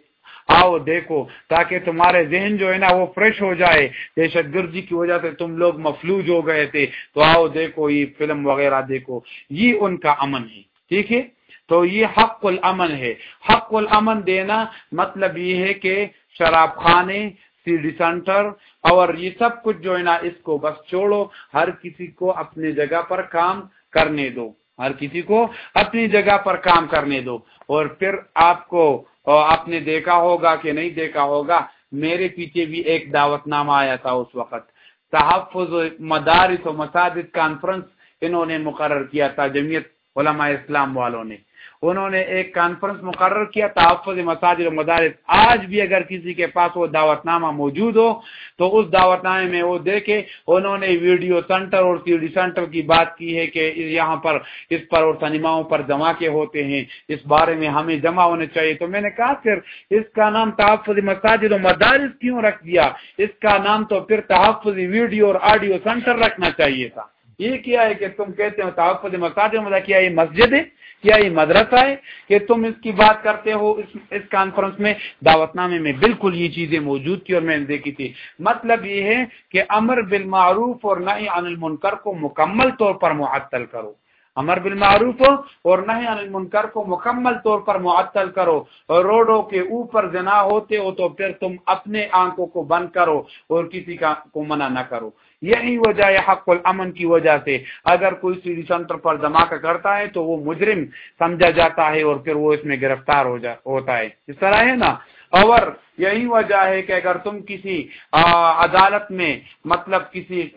آؤ دیکھو، تاکہ تمہارے ذہن جو ہے نا وہ فریش ہو جائے۔ دہشت گردی کی وجہ سے تم لوگ مفلوج ہو گئے تھے۔ تو آؤ دیکھو، یہ فلم وغیرہ دیکھو۔ یہ ان کا امن ہے۔ ٹھیک ہے؟ تو یہ حق الامن ہے۔ حق الامن دینا مطلب یہ ہے کہ شراب خانے سی ڈی سینٹر اور یہ سب کچھ جو ہے نا، اس کو بس چھوڑو۔ ہر کسی کو اپنی جگہ پر کام کرنے دو۔ ہر کسی کو اپنی جگہ پر کام کرنے دو۔ اور پھر آپ کو آپ نے دیکھا ہوگا کہ نہیں دیکھا ہوگا، میرے پیچھے بھی ایک دعوت نامہ آیا تھا اس وقت۔ تحفظ مدارس و مساجد کانفرنس انہوں نے مقرر کیا تھا، جمعیت علماء اسلام والوں نے۔ انہوں نے ایک کانفرنس مقرر کیا، تحفظ مساجد و مدارس۔ آج بھی اگر کسی کے پاس وہ دعوت نامہ موجود ہو، تو اس دعوت نامے میں وہ دیکھے۔ انہوں نے ویڈیو سینٹر اور سی ڈی سینٹر کی بات کی ہے کہ یہاں پر، اس پر اور سنیماؤں پر جمع کے ہوتے ہیں۔ اس بارے میں ہمیں جمع ہونے چاہیے۔ تو میں نے کہا، پھر اس کا نام تحفظ مساجد و مدارس کیوں رکھ دیا؟ اس کا نام تو پھر تحفظ ویڈیو اور آڈیو سینٹر رکھنا چاہیے تھا۔ یہ کیا ہے کہ تم کہتے ہو تحفظ مساجد مدد کیا یہ مسجد ہے؟ کیا یہ مدرسہ ہے کہ تم اس کی بات کرتے ہو اس اس کانفرنس میں؟ دعوت نامے میں بالکل یہ چیزیں موجود تھی اور میں نے دیکھی تھی۔ مطلب یہ ہے کہ امر بالمعروف اور نہ عن المنکر کو مکمل طور پر معطل کرو۔ امر بالمعروف اور نہ عن المنکر کو مکمل طور پر معطل کرو۔ اور روڈوں کے اوپر جنا ہوتے ہو تو پھر تم اپنے آنکھوں کو بند کرو اور کسی کا کو منع نہ کرو۔ یہی وجہ ہے حق الامن کی وجہ سے۔ اگر کوئی سی سینٹر پر دھماکہ کرتا ہے تو وہ مجرم سمجھا جاتا ہے اور پھر وہ اس میں گرفتار ہو جا ہوتا ہے۔ اس طرح ہے نا؟ اور یہی وجہ ہے کہ اگر تم کسی عدالت میں مطلب کسی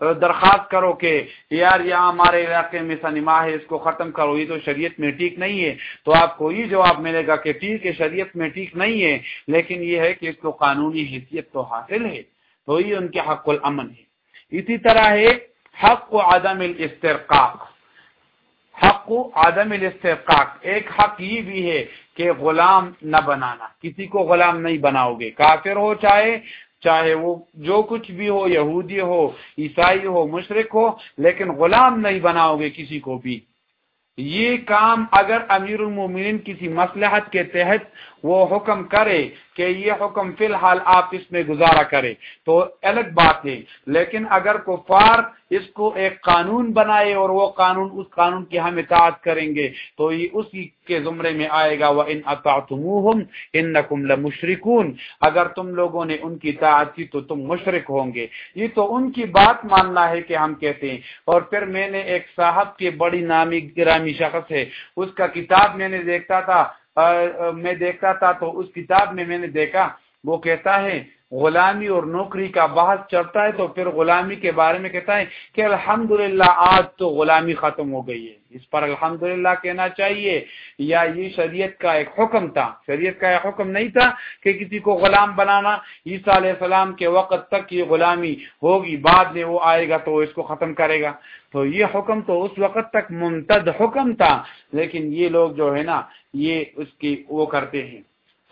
درخواست کرو کہ یار یہاں ہمارے علاقے میں سنیما ہے، اس کو ختم کرو، یہ تو شریعت میں ٹھیک نہیں ہے۔ تو آپ کو یہ جواب ملے گا کہ ٹھیک ہے، شریعت میں ٹھیک نہیں ہے، لیکن یہ ہے کہ اس کو قانونی حیثیت تو حاصل ہے۔ تو یہ ان کے حق الامن ہے۔ اسی طرح ہے حق و عدم الاسترقاق۔ حق و عدم الاسترقاق۔ ایک حق یہ بھی ہے کہ غلام نہ بنانا۔ کسی کو غلام نہیں بناؤ گے۔ کافر ہو چاہے چاہے وہ جو کچھ بھی ہو، یہودی ہو، عیسائی ہو، مشرق ہو، لیکن غلام نہیں بناؤ گے کسی کو بھی۔ یہ کام اگر امیر المومنین کسی مسلحت کے تحت وہ حکم کرے کہ یہ حکم فی الحال آپ اس میں گزارا کرے تو الگ بات ہے۔ لیکن اگر کفار اس کو ایک قانون بنائے اور وہ قانون اس قانون کی ہم اطاعت کریں گے تو یہ اسی کے زمرے میں آئے گا۔ وہ ان اطاعتموہم انکم لمشرکون اگر تم لوگوں نے ان کی اطاعت کی تو تم مشرک ہوں گے۔ یہ تو ان کی بات ماننا ہے کہ ہم کہتے ہیں۔ اور پھر میں نے ایک صاحب کے بڑی نامی گرامی شخص ہے۔ اس کا کتاب میں نے دیکھتا تھا۔ میں دیکھتا تھا تو اس کتاب میں میں نے دیکھا وہ کہتا ہے غلامی اور نوکری کا بحث چلتا ہے تو پھر غلامی کے بارے میں کہتا ہے کہ الحمدللہ آج تو غلامی ختم ہو گئی ہے۔ اس پر الحمدللہ کہنا چاہیے۔ یا یہ شریعت کا ایک حکم تھا۔ شریعت کا ایک حکم نہیں تھا کہ کسی کو غلام بنانا۔ عیسیٰ علیہ السلام کے وقت تک یہ غلامی ہوگی، بعد میں وہ آئے گا تو اس کو ختم کرے گا۔ تو یہ حکم تو اس وقت تک ممتد حکم تھا، لیکن یہ لوگ جو ہے نا، یہ اس کی وہ کرتے ہیں۔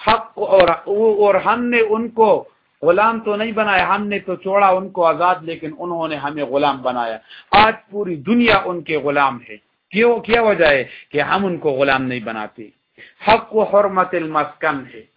حق اور اور ہم نے ان کو غلام تو نہیں بنایا ہم نے تو چھوڑا ان کو آزاد، لیکن انہوں نے ہمیں غلام بنایا۔ آج پوری دنیا ان کے غلام ہے۔ کیوں؟ کیا وجہ ہے کہ ہم ان کو غلام نہیں بناتے؟ حق و حرمت المسکن ہے۔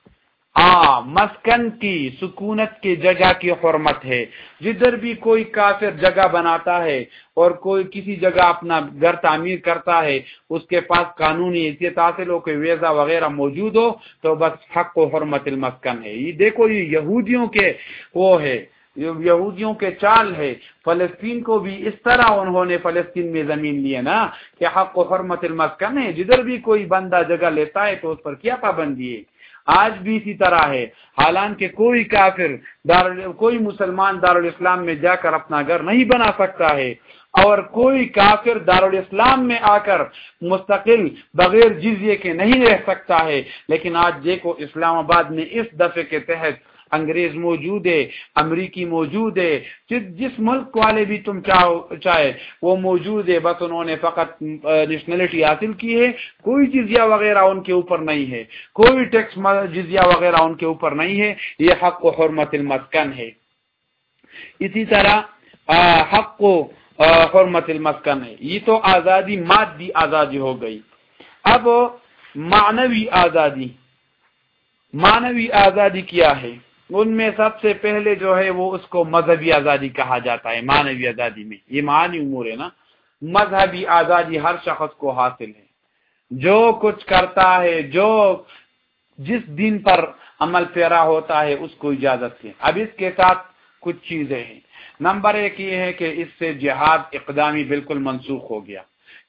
آ، مسکن کی سکونت کی جگہ کی حرمت ہے۔ جدھر بھی کوئی کافر جگہ بناتا ہے اور کوئی کسی جگہ اپنا گھر تعمیر کرتا ہے، اس کے پاس قانونی حیثیت حاصل ہو، کوئی ویزا وغیرہ موجود ہو، تو بس حق و حرمت المسکن ہے۔ یہ دیکھو، یہ یہودیوں کے وہ ہے یہودیوں کے چال ہے۔ فلسطین کو بھی اس طرح انہوں نے فلسطین میں زمین لی ہے نا کہ حق و حرمت المسکن ہے۔ جدھر بھی کوئی بندہ جگہ لیتا ہے تو اس پر کیا پابندی ہے؟ آج بھی اسی طرح ہے۔ حالانکہ کوئی کافر دار کوئی مسلمان دارالاسلام میں جا کر اپنا گھر نہیں بنا سکتا ہے۔ اور کوئی کافر دارالاسلام میں آ کر مستقل بغیر جزیے کے نہیں رہ سکتا ہے۔ لیکن آج دیکھو، اسلام آباد میں اس دفعے کے تحت انگریز موجود ہے، امریکی موجود ہے، جس ملک والے بھی تم چاہو، چاہے، وہ موجود ہے، بس انہوں نے فقط نیشنلٹی حاصل کی ہے، کوئی جزیہ وغیرہ ان کے اوپر نہیں ہے، کوئی ٹیکس جزیہ وغیرہ ان کے اوپر نہیں ہے، یہ حق و حرمت المسکن ہے۔ اسی طرح حق و حرمت المسکن ہے۔ یہ تو آزادی، مادی آزادی ہو گئی۔ اب، معنوی آزادی۔ معنوی آزادی کیا ہے؟ ان میں سب سے پہلے جو ہے وہ اس کو مذہبی آزادی کہا جاتا ہے مانوی آزادی میں۔ یہ معنی امور ہے نا۔ مذہبی آزادی ہر شخص کو حاصل ہے۔ جو کچھ کرتا ہے، جو جس دن پر عمل پیرا ہوتا ہے، اس کو اجازت ہے۔ اب اس کے ساتھ کچھ چیزیں ہیں۔ نمبر ایک یہ ہے کہ اس سے جہاد اقدامی بالکل منسوخ ہو گیا۔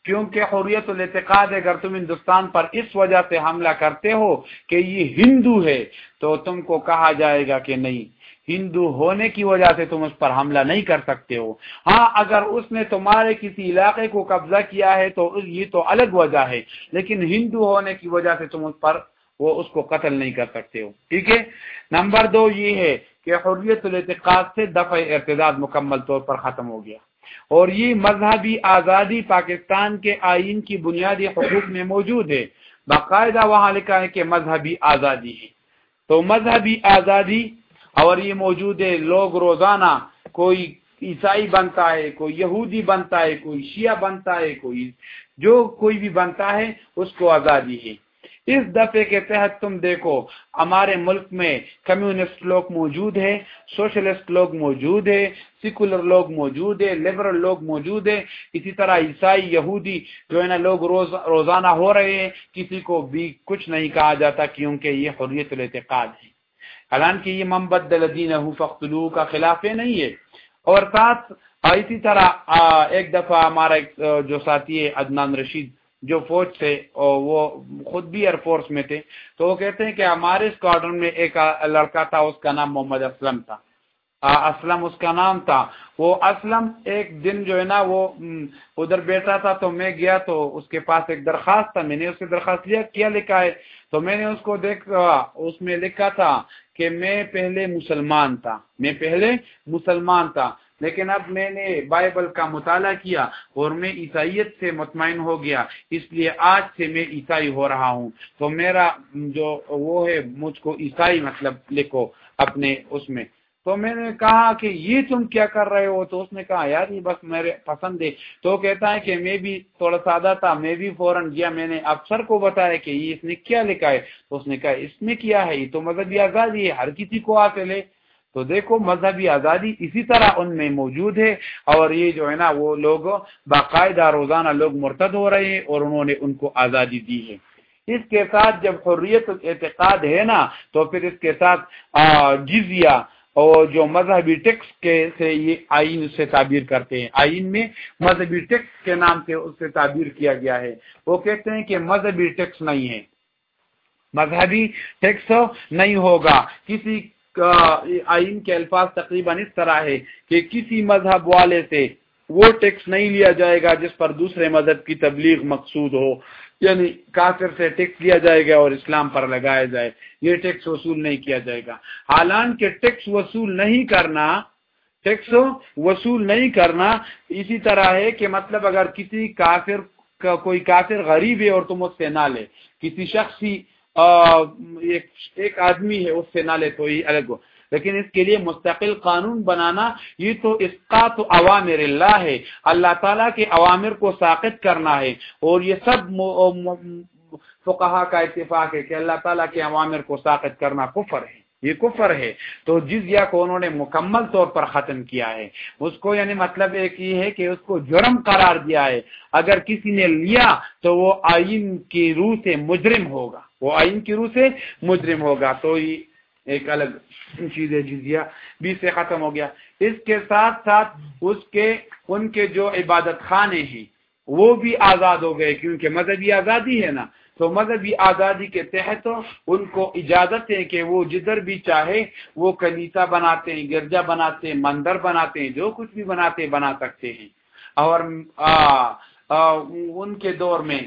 کیونکہ حریت الاعتقاد اگر تم ہندوستان پر اس وجہ سے حملہ کرتے ہو کہ یہ ہندو ہے، تو تم کو کہا جائے گا کہ نہیں۔ ہندو ہونے کی وجہ سے تم اس پر حملہ نہیں کر سکتے ہو۔ ہاں اگر اس نے تمہارے کسی علاقے کو قبضہ کیا ہے، تو یہ تو الگ وجہ ہے۔ لیکن ہندو ہونے کی وجہ سے تم اس پر وہ اس کو قتل نہیں کر سکتے ہو۔ ٹھیک ہے؟ نمبر دو یہ ہے کہ حریت الاعتقاد سے دفع ارتداد مکمل طور پر ختم ہو گیا۔ اور یہ مذہبی آزادی پاکستان کے آئین کی بنیادی حقوق میں موجود ہے۔ باقاعدہ وہاں لکھا ہے کہ مذہبی آزادی ہے۔ تو مذہبی آزادی اور یہ موجود ہے، لوگ روزانہ کوئی عیسائی بنتا ہے، کوئی یہودی بنتا ہے، کوئی شیعہ بنتا ہے، کوئی جو کوئی بھی بنتا ہے، اس کو آزادی ہے۔ اس دفعے کے تحت تم دیکھو، ہمارے ملک میں کمیونسٹ لوگ موجود ہے سوشلسٹ لوگ موجود ہے سیکولر لوگ موجود ہے لبرل لوگ موجود ہے اسی طرح عیسائی، یہودی جو ہے نا، لوگ روز، روزانہ ہو رہے ہیں، کسی کو بھی کچھ نہیں کہا جاتا کیونکہ یہ حریت الاعتقاد ہے۔ حالانکہ یہ محمد دلدین فختلو کا خلاف نہیں ہے۔ اور ساتھ اسی طرح ایک دفعہ ہمارا جو ساتھی ہے، عدنان رشید جو فوج تھے اور وہ خود بھی ایئر فورس میں تھے، تو وہ کہتے ہیں کہ ہمارے اسکواڈرن میں ایک لڑکا تھا، اس کا نام محمد اسلم تھا۔ اسلم اس کا نام تھا۔ وہ اسلم ایک دن جو ہے نا، وہ ادھر بیٹھا تھا تو میں گیا تو اس کے پاس ایک درخواست تھا۔ میں نے اس کی درخواست لیا، کیا لکھا ہے؟ تو میں نے اس کو دیکھا اس میں لکھا تھا کہ میں پہلے مسلمان تھا۔ میں پہلے مسلمان تھا۔ لیکن اب میں نے بائبل کا مطالعہ کیا اور میں عیسائیت سے مطمئن ہو گیا، اس لیے آج سے میں عیسائی ہو رہا ہوں۔ تو میرا جو وہ ہے، مجھ کو عیسائی مطلب لکھو اپنے اس میں۔ تو میں نے کہا کہ یہ تم کیا کر رہے ہو؟ تو اس نے کہا، یار یہ بس میرے پسند ہے۔ تو کہتا ہے کہ میں بھی تھوڑا سادہ تھا، میں بھی فوراً گیا۔ میں نے افسر کو بتایا کہ یہ اس نے کیا لکھا ہے۔ تو اس نے کہا، اس میں کیا ہے؟ یہ تو مذہبی آزادی ہے، ہر کسی کو حاصل ہے تو دیکھو مذہبی آزادی اسی طرح ان میں موجود ہے اور یہ جو ہے نا وہ لوگ باقاعدہ روزانہ لوگ مرتد ہو رہے ہیں اور انہوں نے ان کو آزادی دی ہے۔ اس کے ساتھ جب حریت اعتقاد ہے نا تو پھر اس کے ساتھ جزیہ اور جو مذہبی ٹیکس کے سے یہ آئین سے تعبیر کرتے ہیں۔ آئین میں مذہبی ٹیکس کے نام سے اس سے تعبیر کیا گیا ہے۔ وہ کہتے ہیں کہ مذہبی ٹیکس نہیں ہے۔ مذہبی ٹیکس نہیں ہوگا۔ کسی آئین کے الفاظ تقریباً اس طرح ہے کہ کسی مذہب والے سے وہ ٹیکس نہیں لیا جائے گا جس پر دوسرے مذہب کی تبلیغ مقصود ہو۔ یعنی کافر سے ٹیکس لیا جائے گا اور اسلام پر لگایا جائے۔ یہ ٹیکس وصول نہیں کیا جائے گا۔ حالانکہ ٹیکس وصول نہیں کرنا، ٹیکس وصول نہیں کرنا اسی طرح ہے کہ مطلب اگر کسی کافر کوئی کافر غریب ہے اور تم اس سے نہ لے، کسی شخصی ایک آدمی ہے، اس سے نہ لے تو یہ الگ ہو۔ لیکن اس کے لیے مستقل قانون بنانا، یہ تو اس کا تو عوامر اللہ ہے۔ اللہ تعالیٰ کے عوامر کو ساقت کرنا ہے۔ اور یہ سب فقہا کا اتفاق ہے کہ اللہ تعالیٰ کے عوامر کو ساقت کرنا کفر ہے۔ یہ کفر ہے۔ تو جزیہ کو انہوں نے مکمل طور پر ختم کیا ہے۔ اس کو یعنی مطلب ایک یہ ہے کہ اس کو جرم قرار دیا ہے۔ اگر کسی نے لیا تو وہ آئین کی روح سے مجرم ہوگا۔ وہ آئین کی روح سے مجرم ہوگا۔ تو یہ ایک الگ چیز ہے، جزیہ بھی سے ختم ہو گیا۔ اس کے ساتھ ساتھ اس کے، ان کے جو عبادت خانے ہیں، وہ بھی آزاد ہو گئے۔ کیونکہ مذہبی آزادی ہے نا۔ تو مذہبی آزادی کے تحت ان کو اجازت ہے کہ وہ جدھر بھی چاہے، وہ کنیسا بناتے ہیں، گرجا بناتے ہیں، مندر بناتے ہیں، جو کچھ بھی بناتے بنا سکتے ہیں۔ اور، آ آ، ان کے دور میں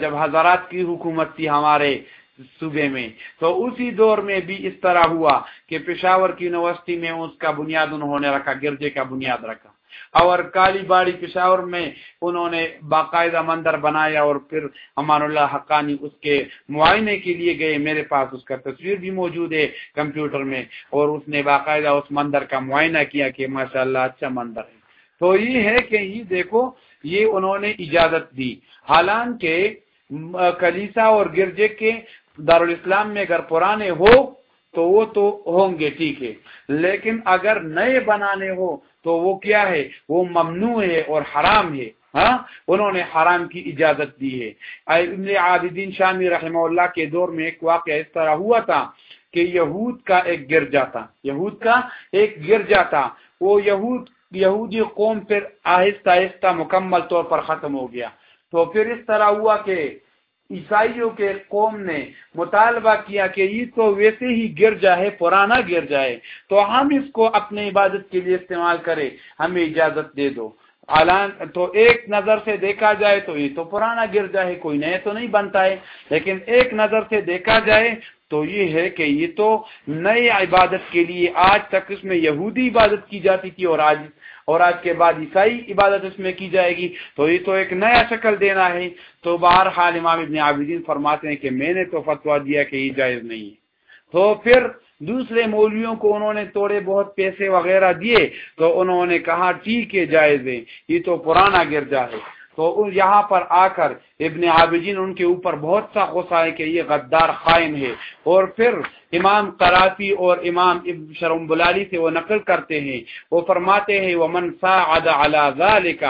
جب حضرات کی حکومت تھی ہمارے صوبے میں، تو اسی دور میں بھی اس طرح ہوا کہ پشاور کی یونیورسٹی میں اس کا بنیاد انہوں نے رکھا، گرجے کا بنیاد رکھا۔ اور کالی باڑی پشاور میں انہوں نے باقاعدہ مندر بنایا اور پھر امان اللہ حقانی اس کے معائنے کے لیے گئے۔ میرے پاس اس کا تصویر بھی موجود ہے کمپیوٹر میں اور اس نے باقاعدہ اس مندر کا معائنہ کیا کہ ماشاء اللہ اچھا مندر ہے۔ تو یہ ہے کہ یہ دیکھو یہ انہوں نے اجازت دی۔ حالانکہ کلیسا اور گرجے کے دارالاسلام میں اگر پرانے ہو، تو وہ تو ہوں گے، ٹھیک ہے۔ لیکن اگر نئے بنانے ہو، تو وہ کیا ہے؟ وہ ممنوع ہے اور حرام ہے۔ ہاں؟ انہوں نے حرام کی اجازت دی ہے۔ ابن عابدین شامی رحمہ اللہ کے دور میں ایک واقعہ اس طرح ہوا تھا کہ یہود کا ایک گرجا تھا۔ یہود کا ایک گرجا تھا۔ وہ یہود یہودی قوم پھر آہستہ آہستہ مکمل طور پر ختم ہو گیا۔ تو پھر اس طرح ہوا کہ عیسائیوں کے قوم نے مطالبہ کیا کہ یہ تو ویسے ہی گر جائے، پرانا گر جائے۔ تو ہم اس کو اپنے عبادت کے لیے استعمال کریں، ہمیں اجازت دے دو۔ اعلان تو ایک نظر سے دیکھا جائے تو یہ تو پرانا گر جائے، کوئی نئے تو نہیں بنتا ہے۔ لیکن ایک نظر سے دیکھا جائے تو یہ ہے کہ یہ تو نئے عبادت کے لیے آج تک اس میں یہودی عبادت کی جاتی تھی اور آج اور آج کے بعد عیسائی عبادت اس میں کی جائے گی۔ تو یہ تو ایک نیا شکل دینا ہے۔ تو بہرحال امام ابن عابدین فرماتے ہیں کہ میں نے تو فتوا دیا کہ یہ جائز نہیں ہے۔ تو پھر دوسرے مولویوں کو انہوں نے توڑے بہت پیسے وغیرہ دیے۔ تو انہوں نے کہا ٹھیک ہے، جائز ہے۔ یہ تو پرانا گرجا ہے۔ تو یہاں پر آ کر ابن عابدین ان کے اوپر بہت سا غصہ ہے کہ یہ غدار خائن ہے۔ اور پھر امام قرافی اور امام شرم بلالی سے وہ نقل کرتے ہیں۔ وہ فرماتے ہیں، ومن ساعد على ذلك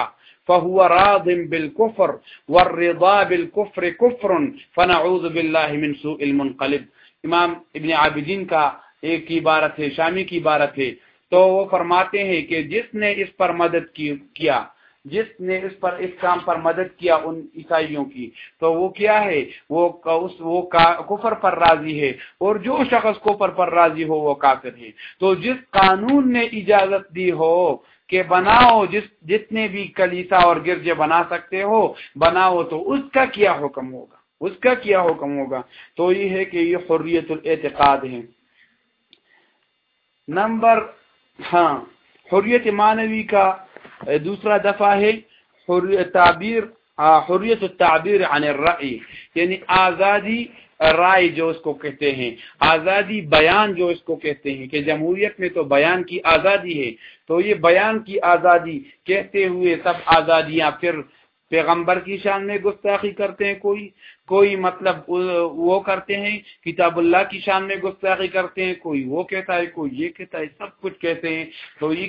فهو راض بالكفر والرضا بالكفر كفر فنعوذ بالله من سوء المنقلب۔ امام ابن عابدین کا ایک عبارت ہے، شامی کی عبارت ہے۔ تو وہ فرماتے ہیں کہ جس نے اس پر مدد کی کیا جس نے اس پر اس کام پر مدد کیا ان عیسائیوں کی، تو وہ کیا ہے؟ وہ وہ کفر پر راضی ہے اور جو شخص کفر پر راضی ہو وہ کافر ہے۔ تو جس قانون نے اجازت دی ہو کہ بناؤ، جس جتنے بھی کلیسا اور گرجے بنا سکتے ہو، بناؤ تو اس کا کیا حکم ہوگا؟ اس کا کیا حکم ہوگا؟ تو یہ ہے کہ یہ حریت الاعتقاد ہے۔ نمبر ہاں حریت معنوی کا Eh, دوسرا دفعہ ہے تعبیر حریت التعبیر عن الرأی. یعنی آزادی رائے جو اس کو کہتے ہیں. آزادی بیان جو اس کو کہتے ہیں کہ جمہوریت میں تو بیان کی آزادی ہے. تو یہ بیان کی آزادی کہتے ہوئے سب آزادیاں پھر پیغمبر کی شان میں گستاخی کرتے ہیں کوئی کوئی مطلب وہ کرتے ہیں، کتاب اللہ کی شان میں گستاخی کرتے ہیں، کوئی وہ کہتا ہے، کوئی یہ کہتا ہے، سب کچھ کہتے ہیں۔ تو یہ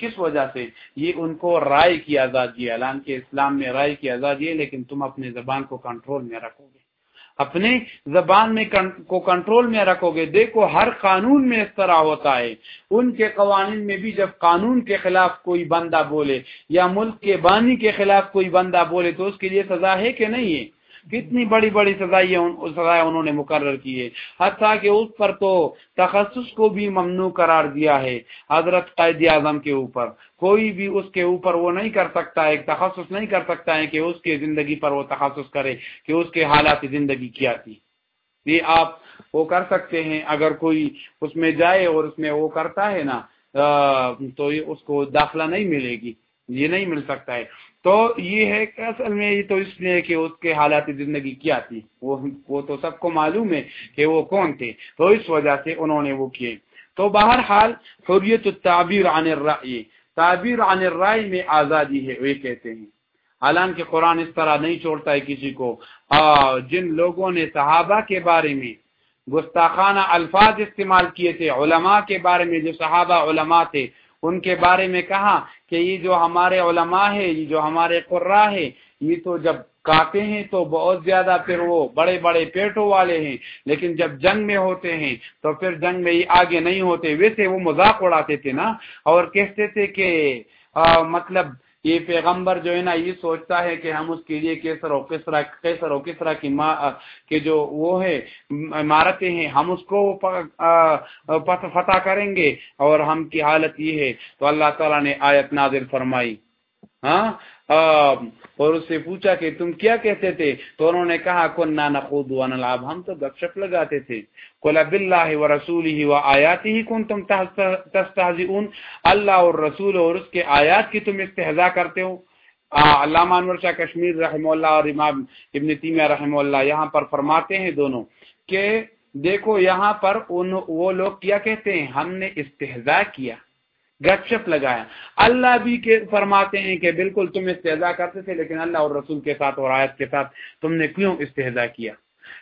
کس وجہ سے؟ یہ ان کو رائے کی آزادی ہے۔ اعلان کے اسلام میں رائے کی آزادی ہے، لیکن تم اپنے زبان کو کنٹرول میں رکھو گے۔ اپنے زبان میں کو کنٹرول میں رکھو گے۔ دیکھو، ہر قانون میں اس طرح ہوتا ہے۔ ان کے قوانین میں بھی جب قانون کے خلاف کوئی بندہ بولے یا ملک کے بانی کے خلاف کوئی بندہ بولے تو اس کے لیے سزا ہے کہ نہیں ہے؟ کتنی بڑی بڑی سزائیں سزائیں انہوں نے مقرر کی ہے حتیٰ کہ اس پر تو تخصص کو بھی ممنوع قرار دیا ہے حضرت قائد اعظم کے اوپر۔ کوئی بھی اس کے اوپر وہ نہیں کر سکتا، ایک تخصص نہیں کر سکتا ہے کہ اس کے زندگی پر وہ تخصص کرے، کہ اس کے حالات زندگی کیا تھی یہ آپ وہ کر سکتے ہیں۔ اگر کوئی اس میں جائے اور اس میں وہ کرتا ہے نا تو اس کو داخلہ نہیں ملے گی، یہ نہیں مل سکتا ہے۔ تو یہ ہے کہ اصل میں یہ تو اس لیے کہ اس کے حالات زندگی کیا تھی وہ وہ تو سب کو معلوم ہے کہ وہ کون تھے۔ تو اس وجہ سے انہوں نے وہ کیے۔ تو بہرحال حریت التعبیر عن الرأی۔ تعبیر عن الرأی میں آزادی ہے، وہ کہتے ہیں۔ حالانکہ قرآن اس طرح نہیں چھوڑتا ہے کسی کو۔ جن لوگوں نے صحابہ کے بارے میں گستاخانہ الفاظ استعمال کیے تھے، علماء کے بارے میں جو صحابہ علماء تھے ان کے بارے میں کہا کہ یہ جو ہمارے علماء ہے، یہ جو ہمارے قرا ہے، یہ تو جب کاتے ہیں تو بہت زیادہ پھر وہ بڑے بڑے پیٹوں والے ہیں۔ لیکن جب جنگ میں ہوتے ہیں تو پھر جنگ میں یہ آگے نہیں ہوتے، ویسے وہ مذاق اڑاتے تھے نا۔ اور کہتے تھے کہ مطلب یہ پیغمبر جو ہے نا، یہ سوچتا ہے کہ ہم اس کے لیے کیسر و کسرا کیسر و کسرا کی کہ جو وہ ہے، عمارتیں ہیں، ہم اس کو فتح کریں گے اور ہم کی حالت یہ ہے۔ تو اللہ تعالیٰ نے آیت نازل فرمائی۔ ہاں؟ اور اس سے پوچھا کہ تم کیا کہتے تھے؟ تو انہوں نے کہا، کننا نخوض ونلعب ہم تو گپ شپ لگاتے تھے۔ قل باللہ ورسولہ و آیاتہ کنتم تستہزئون اللہ اور رسول اور اس کے آیات کی تم استہزاء کرتے ہو۔ علامہ انور شاہ کشمیر رحمہ اللہ اور امام ابن تیمیہ رحمہ اللہ یہاں پر فرماتے ہیں دونوں کہ دیکھو، یہاں پر ان وہ لوگ کیا کہتے ہیں؟ ہم نے استہزاء کیا۔ گپ شپ لگایا۔ اللہ بھی فرماتے ہیں کہ بالکل تم استحضا کرتے تھے، لیکن اللہ اور رسول کے ساتھ اور آیت کے ساتھ تم نے کیوں استحضا کیا؟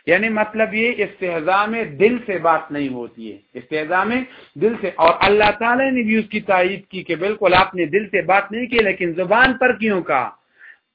یعنی مطلب یہ استحضا میں دل سے بات نہیں ہوتی ہے۔ استحضا میں دل سے، اور اللہ تعالی نے بھی اس کی تعریف کی کہ بالکل آپ نے دل سے بات نہیں کی، لیکن زبان پر کیوں کہا؟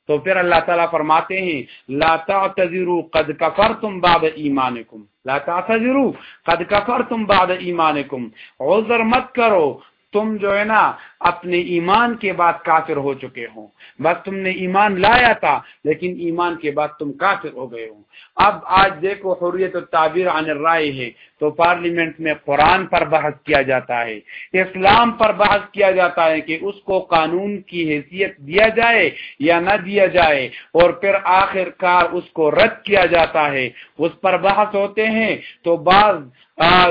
تو پھر اللہ تعالیٰ فرماتے ہیں، لا تعتذروا قد کفرتم بعد ایمانکم۔ لا تعتذروا قد کفرتم بعد ایمانکم۔ عذر مت کرو تم جو ہے نا اپنے ایمان کے بعد کافر ہو چکے ہوں۔ بس تم نے ایمان لایا تھا، لیکن ایمان کے بعد تم کافر ہو گئے ہوں۔ اب آج دیکھو حریت و تعبیر عن الرائے ہے۔ تو پارلیمنٹ میں قرآن پر بحث کیا جاتا ہے۔ اسلام پر بحث کیا جاتا ہے کہ اس کو قانون کی حیثیت دیا جائے یا نہ دیا جائے، اور پھر آخر کار اس کو رد کیا جاتا ہے۔ اس پر بحث ہوتے ہیں۔ تو بعض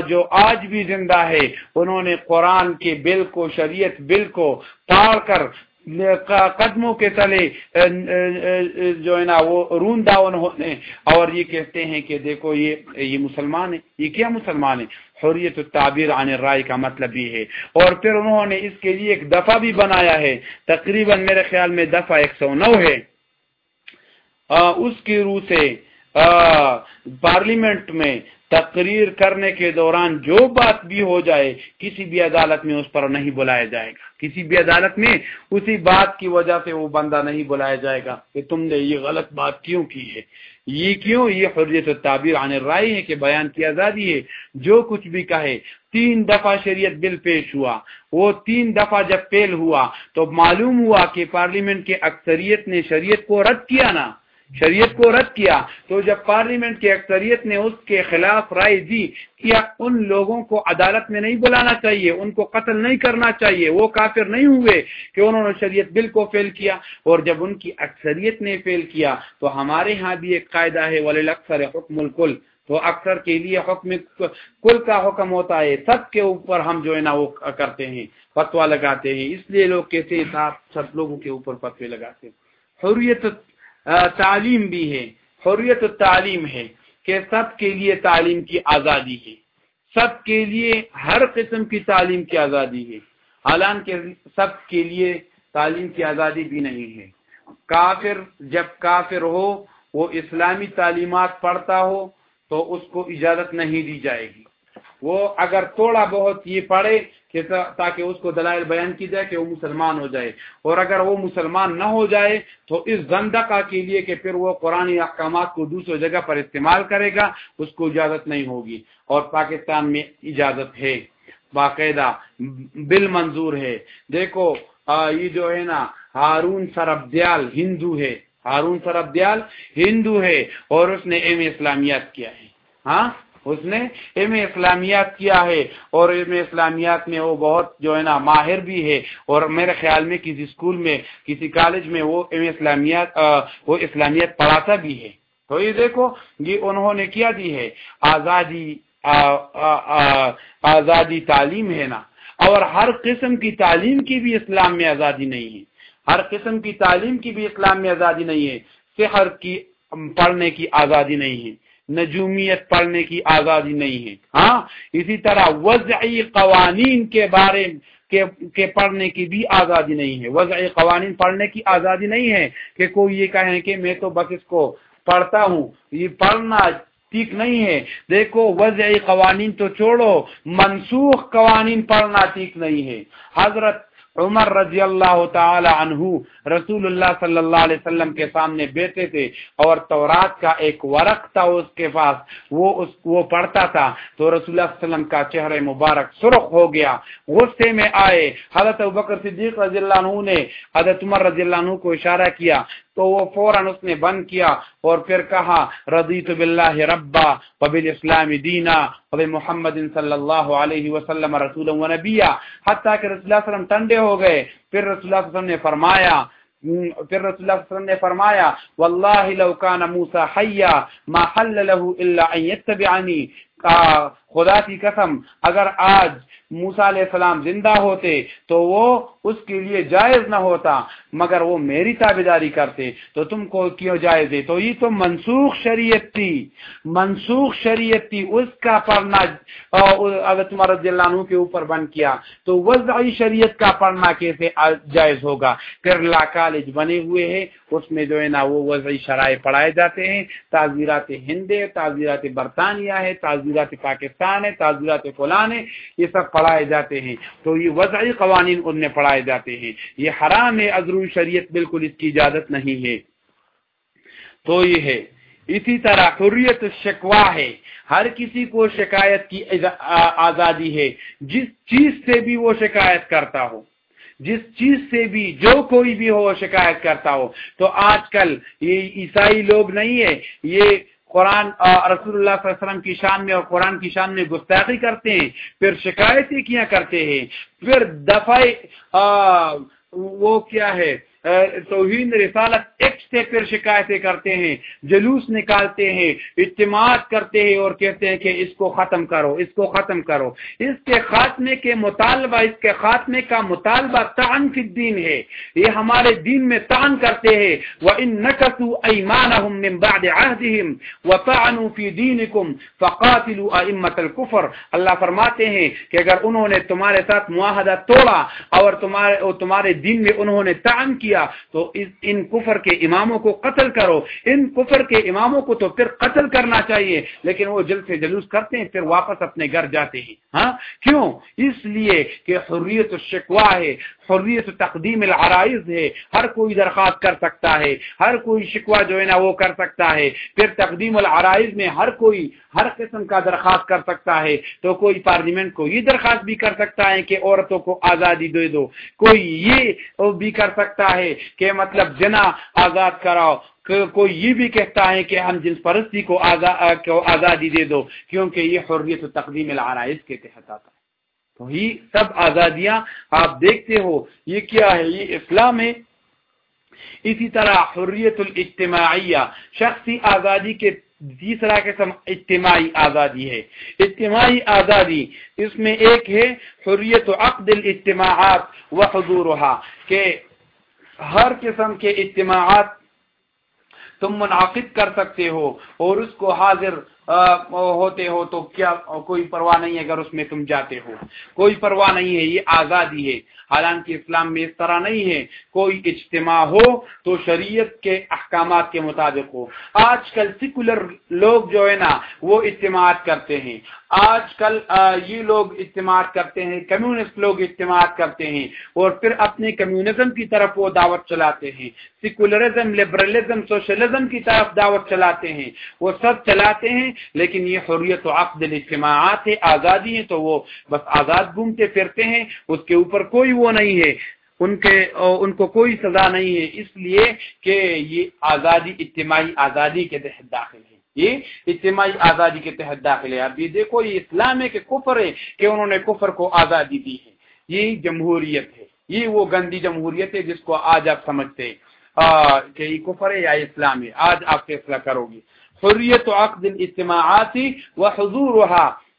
جو آج بھی زندہ ہے، انہوں نے قرآن کے بل کو شریعت بل کو پاڑ کر قدموں کے تلے جو ہے نا، وہ روندا ہونے اور یہ کہتے ہیں کہ دیکھو یہ یہ مسلمان ہے یہ کیا مسلمان ہے حریت التعبیر عن رائے کا مطلب یہ ہے۔ اور پھر انہوں نے اس کے لیے ایک دفعہ بھی بنایا ہے، تقریباً میرے خیال میں دفعہ ایک سو نو ہے۔ اس کی روح سے پارلیمنٹ میں تقریر کرنے کے دوران جو بات بھی ہو جائے، کسی بھی عدالت میں اس پر نہیں بلایا جائے گا۔ کسی بھی عدالت میں اسی بات کی وجہ سے وہ بندہ نہیں بلایا جائے گا کہ تم نے یہ غلط بات کیوں کی ہے؟ یہ کیوں یہ حریت و تعبیر آنے رائے ہے کہ بیان کی آزادی ہے؟ جو کچھ بھی کہے۔ تین دفعہ شریعت بل پیش ہوا۔ وہ تین دفعہ جب پیل ہوا تو معلوم ہوا کہ پارلیمنٹ کے اکثریت نے شریعت کو رد کیا نا۔ شریعت کو رد کیا تو جب پارلیمنٹ کی اکثریت نے اس کے خلاف رائے دی کیا ان لوگوں کو عدالت میں نہیں بلانا چاہیے؟ ان کو قتل نہیں کرنا چاہیے؟ وہ کافر نہیں ہوئے کہ انہوں نے شریعت بل کو فیل کیا؟ اور جب ان کی اکثریت نے فیل کیا تو ہمارے ہاں بھی ایک قاعدہ ہے ولی اکثر حکم الکل تو اکثر کے لیے حکم کل کا حکم ہوتا ہے، سب کے اوپر ہم جو ہے نا وہ کرتے ہیں فتوا لگاتے ہیں۔ اس لیے لوگ کہتے ہیں سب لوگوں کے اوپر فتوے لگاتے ہیں۔ حریت تعلیم بھی ہے، حریت تعلیم ہے کہ سب کے لیے تعلیم کی آزادی ہے۔ سب کے لیے ہر قسم کی تعلیم کی آزادی ہے۔ حالانکہ سب کے لیے تعلیم کی آزادی بھی نہیں ہے۔ کافر جب کافر ہو، وہ اسلامی تعلیمات پڑھتا ہو تو اس کو اجازت نہیں دی جائے گی۔ وہ اگر تھوڑا بہت یہ پڑھے کہ تاکہ اس کو دلائل بیان کی جائے کہ وہ مسلمان ہو جائے۔ اور اگر وہ مسلمان نہ ہو جائے، تو اس زندقہ کے لیے کہ پھر وہ قرآن احکامات کو دوسری جگہ پر استعمال کرے گا، اس کو اجازت نہیں ہوگی۔ اور پاکستان میں اجازت ہے۔ باقاعدہ بل منظور ہے۔ دیکھو یہ جو ہے نا، ہارون سربدیال ہندو ہے۔ ہارون سربدیال ہندو ہے اور اس نے ایم اسلامیات کیا ہے۔ ہاں؟ اس نے ایم اسلامیات کیا ہے اور ایم اسلامیات میں وہ بہت جو ہے نا ماہر بھی ہے اور میرے خیال میں کسی اسکول میں، کسی کالج میں وہ ایم اسلامیات وہ اسلامیات پڑھاتا بھی ہے۔ تو یہ دیکھو، یہ انہوں نے کیا دی ہے۔ آزادی آزادی تعلیم ہے نا۔ اور ہر قسم کی تعلیم کی بھی اسلام میں آزادی نہیں ہے۔ ہر قسم کی تعلیم کی بھی اسلام میں آزادی نہیں ہے۔ سحر کی، پڑھنے کی آزادی نہیں ہے۔ نجومیت پڑھنے کی آزادی نہیں ہے۔ ہاں اسی طرح وضعی قوانین کے بارے کے پڑھنے کی بھی آزادی نہیں ہے۔ وضعی قوانین پڑھنے کی آزادی نہیں ہے کہ کوئی یہ کہیں کہ میں تو بس اس کو پڑھتا ہوں۔ یہ پڑھنا ٹھیک نہیں ہے۔ دیکھو، وضعی قوانین تو چھوڑو، منسوخ قوانین پڑھنا ٹھیک نہیں ہے۔ حضرت عمر رضی اللہ تعالی عنہ رسول اللہ صلی اللہ علیہ وسلم کے سامنے بیٹھے تھے اور تورات کا ایک ورق تھا اس کے پاس، وہ اس وہ پڑھتا تھا۔ تو رسول اللہ صلی اللہ علیہ وسلم کا چہرہ مبارک سرخ ہو گیا۔ غصے میں آئے۔ حضرت بکر صدیق رضی اللہ عنہ نے حضرت عمر رضی اللہ عنہ کو اشارہ کیا تو وہ فوراً اس نے بند کیا اور پھر کہا، رضیت باللہ ربا وبالاسلام دینا وبمحمد صلی اللہ علیہ وسلم رسول و نبیہ حتیٰ کہ رسول اللہ علیہ وسلم ٹنڈے ہو گئے. پھر رسول اللہ علیہ وسلم نے فرمایا، پھر رسول اللہ صلی اللہ علیہ وسلم نے فرمایا، واللہ لو کان موسیٰ حیا ما حل له الا ان يتبعنی خدا کی قسم، اگر آج موسا علیہ السلام زندہ ہوتے تو وہ اس کے لیے جائز نہ ہوتا، مگر وہ میری تابے داری کرتے، تو تم کو کیوں جائز ہے تو یہ تو منسوخ شریعت تھی۔ منسوخ شریعت تھی، اس کا پڑھنا اگر تمہارا عنہ کے اوپر بند کیا۔ تو وضعی شریعت کا پڑھنا کیسے جائز ہوگا؟ پھر لا کالج بنے ہوئے ہیں، اس میں جو ہے نا وہ وضعی شرائع پڑھائے جاتے ہیں۔ تعزیرات ہند ہے تعزیرات برطانیہ ہے، تعزیرات پاکستان احسان ہے تعزیرات فلان ہے یہ سب پڑھائے جاتے ہیں۔ تو یہ وضعی قوانین ان میں پڑھائے جاتے ہیں۔ یہ حرام ہے ازرو شریعت بالکل اس کی اجازت نہیں ہے۔ تو یہ ہے۔ اسی طرح حریت شکوا ہے۔ ہر کسی کو شکایت کی آزادی ہے۔ جس چیز سے بھی وہ شکایت کرتا ہو، جس چیز سے بھی جو کوئی بھی ہو شکایت کرتا ہو۔ تو آج کل یہ عیسائی لوگ نہیں ہے یہ قرآن رسول اللہ صلی اللہ علیہ وسلم کی شان میں اور قرآن کی شان میں گستاخی کرتے ہیں، پھر شکایتیں کیا کرتے ہیں، پھر دفعہ وہ کیا ہے توہین، رسالت ایکٹ سے پھر شکایتیں کرتے ہیں، جلوس نکالتے ہیں اجتماع کرتے ہیں اور کہتے ہیں کہ اس کو ختم کرو، اس کو ختم کرو۔ اس کے خاتمے کے مطالبہ، اس کے خاتمے کا مطالبہ تان فی الدین ہے۔ یہ ہمارے دین میں تان کرتے ہیں۔ وہ ان نقص ایمان بعد عہدهم وطعنوا في دينكم فقاتلوا ائمه الكفر۔ اللہ فرماتے ہیں کہ اگر انہوں نے تمہارے ساتھ معاہدہ توڑا اور تمہارے اور تمہارے دین میں انہوں نے تعن کیا کیا تو ان کفر کے اماموں کو قتل کرو۔ ان کفر کے اماموں کو تو پھر قتل کرنا چاہیے، لیکن وہ جلد سے جلوس کرتے ہیں، پھر واپس اپنے گھر جاتے ہیں۔ ہاں؟ کیوں؟ اس لیے کہ حریت الشکوا ہے، حریت تقدیم العرائض ہے۔ ہر کوئی درخواست کر سکتا ہے، ہر کوئی شکوا جو ہے نا وہ کر سکتا ہے۔ پھر تقدیم العرائض میں ہر کوئی ہر قسم کا درخواست کر سکتا ہے۔ تو کوئی پارلیمنٹ کو یہ درخواست بھی کر سکتا ہے کہ عورتوں کو آزادی دے دو۔ کوئی یہ بھی کر سکتا ہے کہ مطلب جنا آزاد کراؤ۔ کوئی یہ بھی کہتا ہے کہ ہم جنس پرستی کو آزادی دے دو، کیونکہ یہ حریت تقدیم العرائض کے تحت آتا ہے۔ تو یہ سب آزادیاں آپ دیکھتے ہو، یہ کیا ہے؟ یہ اسلام ہے۔ اسی طرح حریت الاجتماعیہ، شخصی آزادی کے تیسرا قسم اجتماعی آزادی ہے۔ اجتماعی آزادی، اس میں ایک ہے حریت و عقد الاجتماعات و حضورها کہ ہر قسم کے اجتماعات تم منعقد کر سکتے ہو اور اس کو حاضر ہوتے ہو تو کیا کوئی پرواہ نہیں ہے اگر اس میں تم جاتے ہو۔ کوئی پرواہ نہیں ہے، یہ آزادی ہے۔ حالانکہ اسلام میں اس طرح نہیں ہے۔ کوئی اجتماع ہو تو شریعت کے احکامات کے مطابق ہو۔ آج کل سیکولر لوگ جو ہے نا، وہ اجتماعات کرتے ہیں۔ آج کل یہ لوگ اجتماع کرتے ہیں، کمیونسٹ لوگ اجتماع کرتے ہیں اور پھر اپنے کمیونزم کی طرف وہ دعوت چلاتے ہیں، سیکولرزم، لبرلزم، سوشلزم کی طرف دعوت چلاتے ہیں۔ وہ سب چلاتے ہیں، لیکن یہ حریت و عقد اجتماعات ہے آزادی ہے تو وہ بس آزاد گھومتے پھرتے ہیں، اس کے اوپر کوئی وہ نہیں ہے، ان کے ان کو کوئی سزا نہیں ہے۔ اس لیے کہ یہ آزادی، اجتماعی آزادی کے تحت داخل ہے یہ اجتماعی آزادی کے تحت داخل ہے۔ اب یہ دیکھو، یہ اسلام ہے کہ کفر ہے کہ انہوں نے کفر کو آزادی دی ہے۔ یہ جمہوریت ہے۔ یہ وہ گندی جمہوریت ہے جس کو آج آپ سمجھتے ہیں۔ کہ یہ کفر ہے یا اسلام ہے؟ آج آپ فیصلہ کرو گے۔ حریت و عقد اجتماعاتی و حضور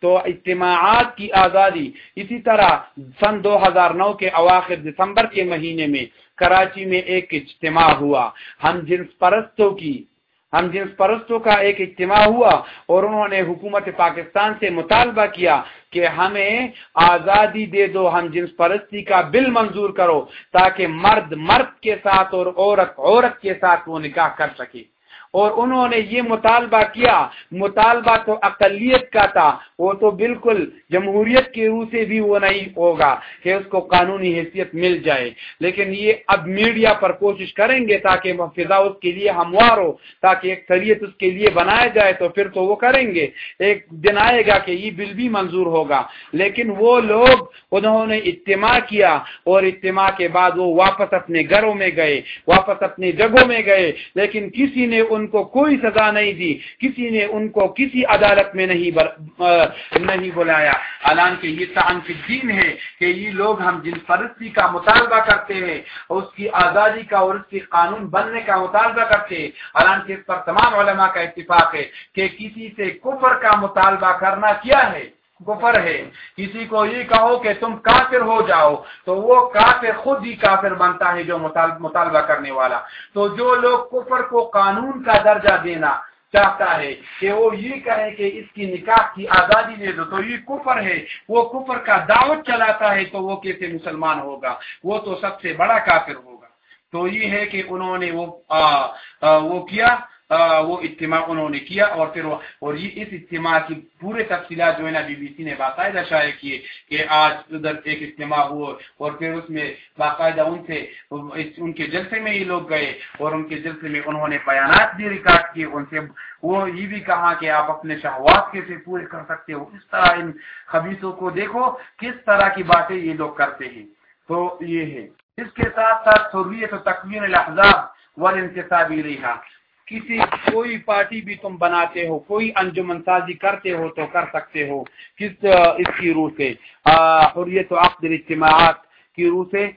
تو اجتماعات کی آزادی اسی طرح سن دو ہزار نو کے اواخر دسمبر کے مہینے میں کراچی میں ایک اجتماع ہوا۔ ہم جنس پرستوں کی ہم جنس پرستوں کا ایک اجتماع ہوا اور انہوں نے حکومت پاکستان سے مطالبہ کیا کہ ہمیں آزادی دے دو، ہم جنس پرستی کا بل منظور کرو تاکہ مرد مرد کے ساتھ اور عورت عورت کے ساتھ وہ نکاح کر سکے۔ اور انہوں نے یہ مطالبہ کیا، مطالبہ تو اقلیت کا تھا، وہ تو بالکل جمہوریت کے روح سے بھی وہ نہیں ہوگا کہ اس کو قانونی حیثیت مل جائے۔ لیکن یہ اب میڈیا پر کوشش کریں گے تاکہ فضا اس کے لیے ہموار ہو، تاکہ ایک شریعت اس کے لیے بنایا جائے، تو پھر تو وہ کریں گے۔ ایک دن آئے گا کہ یہ بل بھی منظور ہوگا۔ لیکن وہ لوگ انہوں نے اجتماع کیا اور اجتماع کے بعد وہ واپس اپنے گھروں میں گئے، واپس اپنے جگہوں میں گئے، لیکن کسی نے ان کو کوئی سزا نہیں دی، کسی نے ان کو کسی عدالت میں نہیں نہیں بلایا۔ حالانکہ یہ دین ہے کہ یہ لوگ ہم جن پرستی کا مطالبہ کرتے ہیں، اس کی آزادی کا اور اس کی قانون بننے کا مطالبہ کرتے ہیں۔ حالانکہ اس پر تمام علماء کا اتفاق ہے کہ کسی سے کفر کا مطالبہ کرنا کیا ہے؟ کفر ہے۔ کسی کو یہ کہو کہ تم کافر ہو جاؤ، تو وہ کافر خود ہی کافر بنتا ہے جو مطالبہ کرنے والا۔ تو جو لوگ کفر کو قانون کا درجہ دینا چاہتا ہے، کہ وہ یہ کہے کہ اس کی نکاح کی آزادی دے دو، تو یہ کفر ہے۔ وہ کفر کا دعوت چلاتا ہے تو وہ کیسے مسلمان ہوگا؟ وہ تو سب سے بڑا کافر ہوگا۔ تو یہ ہے کہ انہوں نے وہ، آ آ، وہ کیا؟ وہ اجتماع انہوں نے کیا اور پھر اور یہ اس اجتماع کی پورے تفصیلات جو ہے نا بی بی سی نے باقاعدہ شائع کیے کہ آج ادھر ایک اجتماع ہوا اور پھر اس میں باقاعدہ ان سے ان کے جلسے میں یہ لوگ گئے اور ان کے جلسے میں انہوں نے بیانات بھی ریکارڈ کیے، ان سے وہ یہ بھی کہا کہ آپ اپنے شہوات کیسے پورے کر سکتے ہو۔ اس طرح ان خبیصوں کو دیکھو کس طرح کی باتیں یہ لوگ کرتے ہیں۔ تو یہ ہے۔ اس کے ساتھ ساتھ سوریت و تقوین الاحزاب والانتصابی رہا کسی، کوئی پارٹی بھی تم بناتے ہو، کوئی انجمن سازی کرتے ہو تو کر سکتے ہو۔ کس اس کی روح سے؟ حریت و عقد اجتماعات کی روح سے؟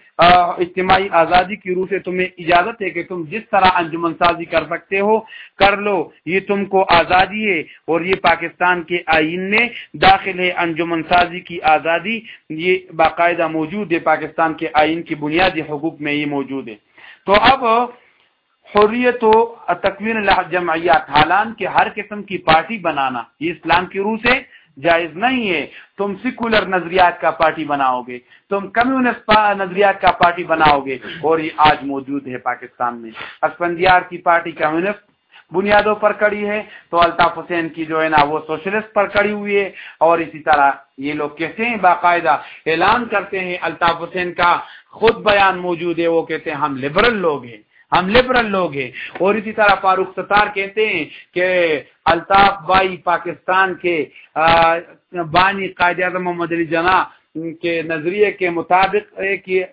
اجتماعی آزادی کی روح سے تمہیں اجازت ہے کہ تم جس طرح انجمن سازی کر سکتے ہو، کر لو۔ یہ تم کو آزادی ہے اور یہ پاکستان کے آئین میں داخل ہے۔ انجمن سازی کی آزادی، یہ باقاعدہ موجود ہے۔ پاکستان کے آئین کی بنیادی حقوق میں یہ موجود ہے۔ تو اب حریت و تقوین جمعیات، حالان کے ہر قسم کی پارٹی بنانا، یہ اسلام کی روح سے جائز نہیں ہے۔ تم سیکولر نظریات کا پارٹی بناؤ گے، تم کمیونسٹ نظریات کا پارٹی بناؤ گے۔ اور یہ آج موجود ہے پاکستان میں۔ اسپندیار کی پارٹی کمیونسٹ بنیادوں پر کڑی ہے، تو الطاف حسین کی جو ہے نا، وہ سوشلسٹ پر کڑی ہوئی ہے۔ اور اسی طرح یہ لوگ کہتے ہیں، باقاعدہ اعلان کرتے ہیں، الطاف حسین کا خود بیان موجود ہے، وہ کہتے ہیں ہم لبرل لوگ ہیں۔ ہم لبرل لوگ ہیں۔ اور اسی طرح فاروق ستار کہتے ہیں کہ الطاف بائی پاکستان کے بانی قائد اعظم محمد علی جناح کے نظریے کے مطابق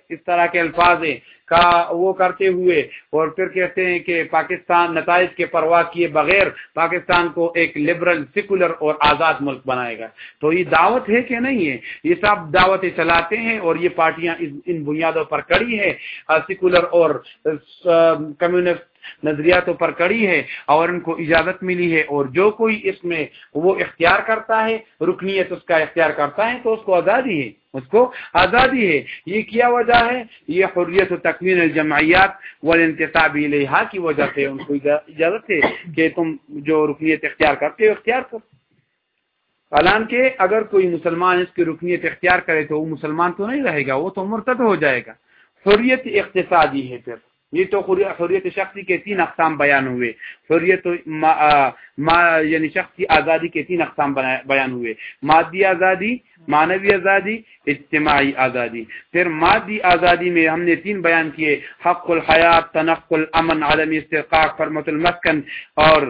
اس طرح کے الفاظ کا وہ کرتے ہوئے اور پھر کہتے ہیں کہ پاکستان نتائج کے پرواہ کیے بغیر پاکستان کو ایک لبرل سیکولر اور آزاد ملک بنائے گا۔ تو یہ دعوت ہے کہ نہیں ہے؟ یہ سب دعوتیں چلاتے ہیں اور یہ پارٹیاں ان بنیادوں پر کڑی ہیں۔ سیکولر اور کمیونسٹ نظریاتوں پر کڑی ہے اور ان کو اجازت ملی ہے اور جو کوئی اس میں وہ اختیار کرتا ہے، رکنیت اس کا اختیار کرتا ہے تو اس کو آزادی ہے، اس کو آزادی ہے۔ یہ کیا وجہ ہے؟ یہ حریت و تکمین الجمعیات والانتصاب الیہا کی وجہ سے ان کو اجازت ہے کہ تم جو رکنیت اختیار کرتے ہو اختیار کرو۔ حالانکہ اگر کوئی مسلمان اس کی رکنیت اختیار کرے تو وہ مسلمان تو نہیں رہے گا، وہ تو مرتد ہو جائے گا۔ حریت اقتصادی ہے پھر۔ یہ تو حریت شخصی کے تین اقسام بیان ہوئے حریت یعنی شخصی آزادی کے تین اقسام بیان ہوئے۔ مادی آزادی، مانوی آزادی، اجتماعی آزادی۔ پھر مادی آزادی میں ہم نے تین بیان کیے، حق الحیات، تنقل، امن عالمی استحقاق فرمت المسکن، اور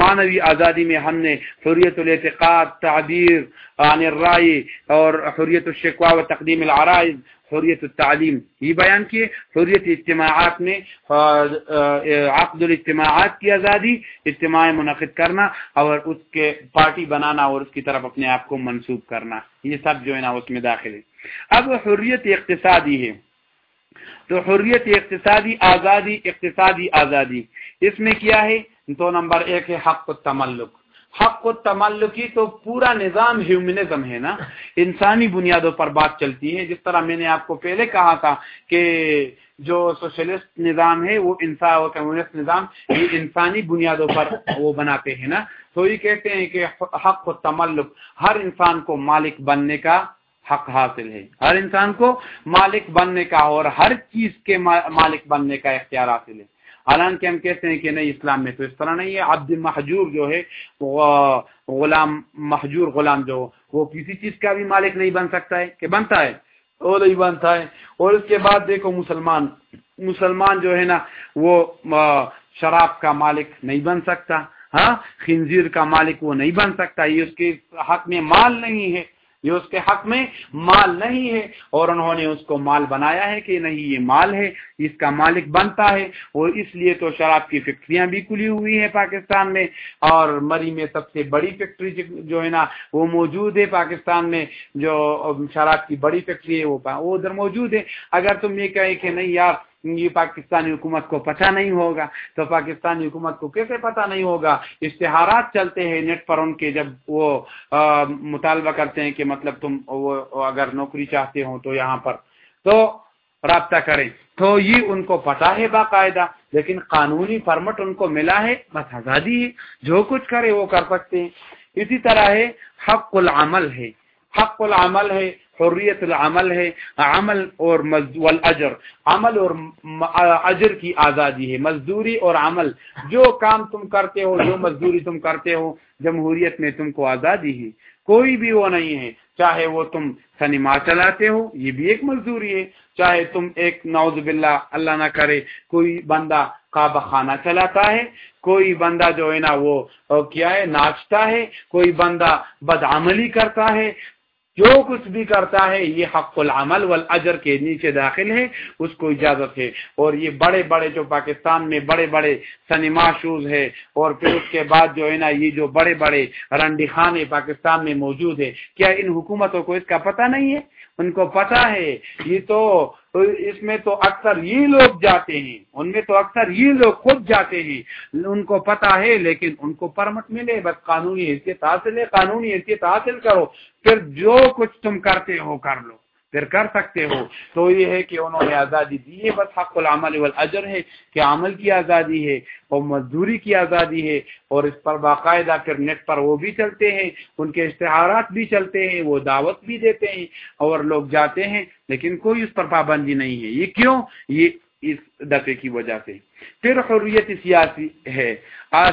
مانوی آزادی میں ہم نے حریت الاعتقاد، تعبیر عن الرائے اور حریت الشکوا و تقدیم العرائض، حریت التعلیم۔ یہ بیان کیے۔ حریت اجتماعات میں عقد الاجتماعات کی آزادی، اجتماع منعقد کرنا اور اس کے پارٹی بنانا اور اس کی طرف اپنے آپ کو منسوخ کرنا۔ یہ سب جو ہے نا اس میں داخل ہے۔ اب حریت اقتصادی ہے۔ تو حریت اقتصادی، آزادی اقتصادی، آزادی۔ اس میں کیا ہے؟ دو نمبر ایک ہے حق التملک حق و تملکی تو پورا نظام ہیومنزم ہے نا۔ انسانی بنیادوں پر بات چلتی ہے۔ جس طرح میں نے آپ کو پہلے کہا تھا کہ جو سوشلسٹ نظام ہے، وہ انسان کمیونسٹ نظام، یہ انسانی بنیادوں پر وہ بناتے ہیں نا۔ تو یہ کہتے ہیں کہ حق و تملک ہر انسان کو مالک بننے کا حق حاصل ہے۔ ہر انسان کو مالک بننے کا اور ہر چیز کے مالک بننے کا اختیار حاصل ہے۔ حالانکہ ہم کہتے ہیں کہ نہیں، اسلام میں تو اس طرح نہیں ہے۔ عبد محجور جو ہے غلام محجور غلام جو، وہ کسی چیز کا بھی مالک نہیں بن سکتا ہے کہ بنتا ہے۔ وہ نہیں بنتا ہے اور اس کے بعد دیکھو مسلمان مسلمان جو ہے نا، وہ شراب کا مالک نہیں بن سکتا ہاں؟ خنزیر کا مالک وہ نہیں بن سکتا، یہ اس کے حق میں مال نہیں ہے۔ یہ اس کے حق میں مال نہیں ہے اور انہوں نے اس کو مال بنایا ہے کہ نہیں یہ مال ہے، اس کا مالک بنتا ہے اور اس لیے تو شراب کی فیکٹریاں بھی کھلی ہوئی ہیں پاکستان میں اور مری میں سب سے بڑی فیکٹری جو ہے نا، وہ موجود ہے پاکستان میں، جو شراب کی بڑی فیکٹری ہے وہ ادھر موجود ہے۔ اگر تم یہ کہیں کہ نہیں یار یہ پاکستانی حکومت کو پتہ نہیں ہوگا۔ تو پاکستانی حکومت کو کیسے پتہ نہیں ہوگا؟ اشتہارات چلتے ہیں نیٹ پر ان کے جب وہ مطالبہ کرتے ہیں کہ مطلب تم وہ اگر نوکری چاہتے ہو تو یہاں پر۔ تو رابطہ کریں۔ تو یہ ان کو پتا ہے باقاعدہ، لیکن قانونی فرمٹ ان کو ملا ہے، بس آزادی ہے۔ جو کچھ کرے وہ کر سکتے ہیں۔ اسی طرح ہے، حق العمل ہے۔ حق العمل ہے۔ حریت العمل ہے، عمل اور اجر عمل اور اجر کی آزادی ہے، مزدوری اور عمل. جو کام تم کرتے ہو، جو مزدوری تم کرتے ہو، جمہوریت میں تم کو آزادی ہے. کوئی بھی وہ نہیں ہے، چاہے وہ تم سنیما چلاتے ہو، یہ بھی ایک مزدوری ہے. چاہے تم ایک نوز باللہ، اللہ نہ کرے، کوئی بندہ کعبہ خانہ چلاتا ہے، کوئی بندہ جو ہے نا وہ کیا ہے، ناچتا ہے، کوئی بندہ بدعملی کرتا ہے جو کچھ بھی کرتا ہے، یہ حق العمل والاجر کے نیچے داخل ہے، اس کو اجازت ہے۔ اور یہ بڑے بڑے جو پاکستان میں بڑے بڑے سنیما شوز ہے اور پھر اس کے بعد جو ہے نا، یہ جو بڑے بڑے رنڈی خانے پاکستان میں موجود ہے کیا ان حکومتوں کو اس کا پتہ نہیں ہے؟ ان کو پتا ہے۔ یہ تو اس میں تو اکثر یہ لوگ جاتے ہیں۔ ان میں تو اکثر یہ لوگ خود جاتے ہیں۔ ان کو پتا ہے، لیکن ان کو پرمٹ ملے۔ بس قانونی حیثیت حاصل ہے، قانونی حیثیت حاصل کرو۔ پھر جو کچھ تم کرتے ہو کر لو۔ پھر کر سکتے ہو۔ تو یہ ہے کہ انہوں نے آزادی دی ہے، بس حق العمل والاجر ہے کہ عمل کی آزادی ہے اور مزدوری کی آزادی ہے۔ اور اس پر باقاعدہ پھر نیٹ پر وہ بھی چلتے ہیں، ان کے اشتہارات بھی چلتے ہیں، وہ دعوت بھی دیتے ہیں۔ اور لوگ جاتے ہیں، لیکن کوئی اس پر پابندی نہیں ہے۔ یہ کیوں؟ یہ اس دفعے کی وجہ سے۔ پھر حریت سیاسی ہے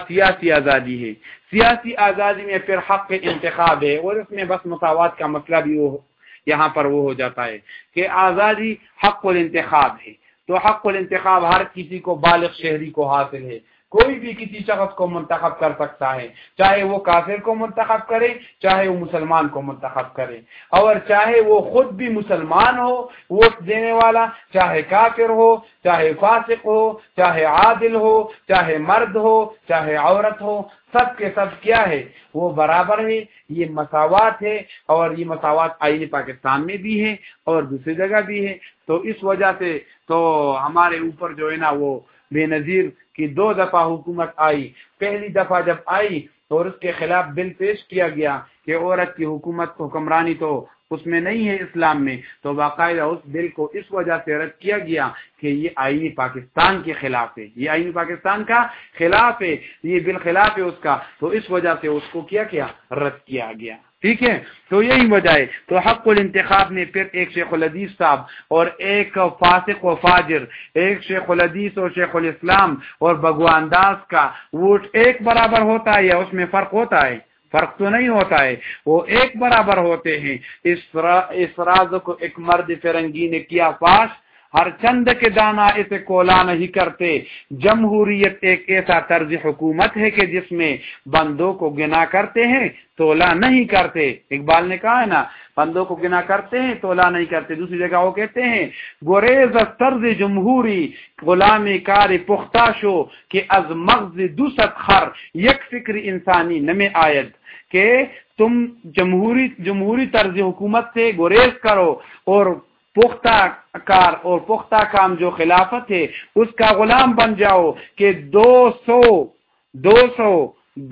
سیاسی آزادی ہے۔ سیاسی آزادی میں پھر حق انتخاب ہے اور اس میں بس مساوات کا مسئلہ بھی وہ یہاں پر وہ ہو جاتا ہے کہ آزادی حق الانتخاب ہے۔ تو حق الانتخاب ہر کسی کو بالغ شہری کو حاصل ہے۔ کوئی بھی کسی شخص کو منتخب کر سکتا ہے، چاہے وہ کافر کو منتخب کرے، چاہے وہ مسلمان کو منتخب کرے۔ اور چاہے وہ خود بھی مسلمان ہو، ووٹ دینے والا، چاہے کافر ہو، چاہے فاسق ہو، چاہے عادل ہو، چاہے مرد ہو، چاہے عورت ہو، سب کے سب کیا ہے؟ وہ برابر ہے، یہ مساوات ہے، اور یہ مساوات آئین پاکستان میں بھی ہے اور دوسری جگہ بھی ہے تو اس وجہ سے تو ہمارے اوپر جو ہے نا وہ بے نظیر کی دو دفعہ حکومت آئی۔ پہلی دفعہ جب آئی اور اس کے خلاف بل پیش کیا گیا کہ عورت کی حکومت حکمرانی تو اس میں نہیں ہے اسلام میں۔ تو باقاعدہ اس بل کو اس وجہ سے رد کیا گیا کہ یہ آئینی پاکستان کے خلاف ہے۔ یہ آئینی پاکستان کا خلاف ہے۔ یہ بل خلاف ہے اس کا۔ تو اس وجہ سے اس کو کیا کیا؟ رد کیا گیا۔ ٹھیک ہے؟ تو یہی وجہ ہے۔ تو حق الانتخاب نے پھر ایک شیخ الحدیث صاحب اور ایک فاسق و فاجر، ایک شیخ الحدیث اور شیخ الاسلام اور بھگوان داس کا ووٹ ایک برابر ہوتا ہے یا اس میں فرق ہوتا ہے؟ فرق تو نہیں ہوتا ہے۔ وہ ایک برابر ہوتے ہیں۔ اس راز کو ایک مرد فرنگی نے کیا پاس ہر چند کے دانا اسے کولا نہیں کرتے۔ جمہوریت ایک ایسا طرز حکومت ہے کہ جس میں بندوں کو گنا کرتے ہیں، تولا نہیں کرتے۔ اقبال نے کہا ہے نا، بندوں کو گنا کرتے ہیں، تولا نہیں کرتے۔ دوسری جگہ وہ کہتے ہیں، گریز طرز جمہوری، غلامی کار پختہ شو کہ از مغز دوست خر۔ یک فکر انسانی نم آید کہ تم جمہوری جمہوری طرز حکومت سے گریز کرو اور پختہ کار اور پختہ کام جو خلافت ہے، اس کا غلام بن جاؤ کہ دو سو دو سو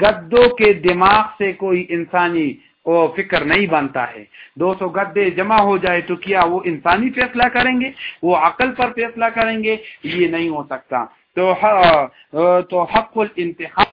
گدوں کے دماغ سے کوئی انسانی وہ فکر نہیں بنتا ہے۔ دو سو گدے جمع ہو جائے تو کیا وہ انسانی فیصلہ کریں گے؟ وہ عقل پر فیصلہ کریں گے؟ یہ نہیں ہو سکتا۔ تو تو حق الانتخاب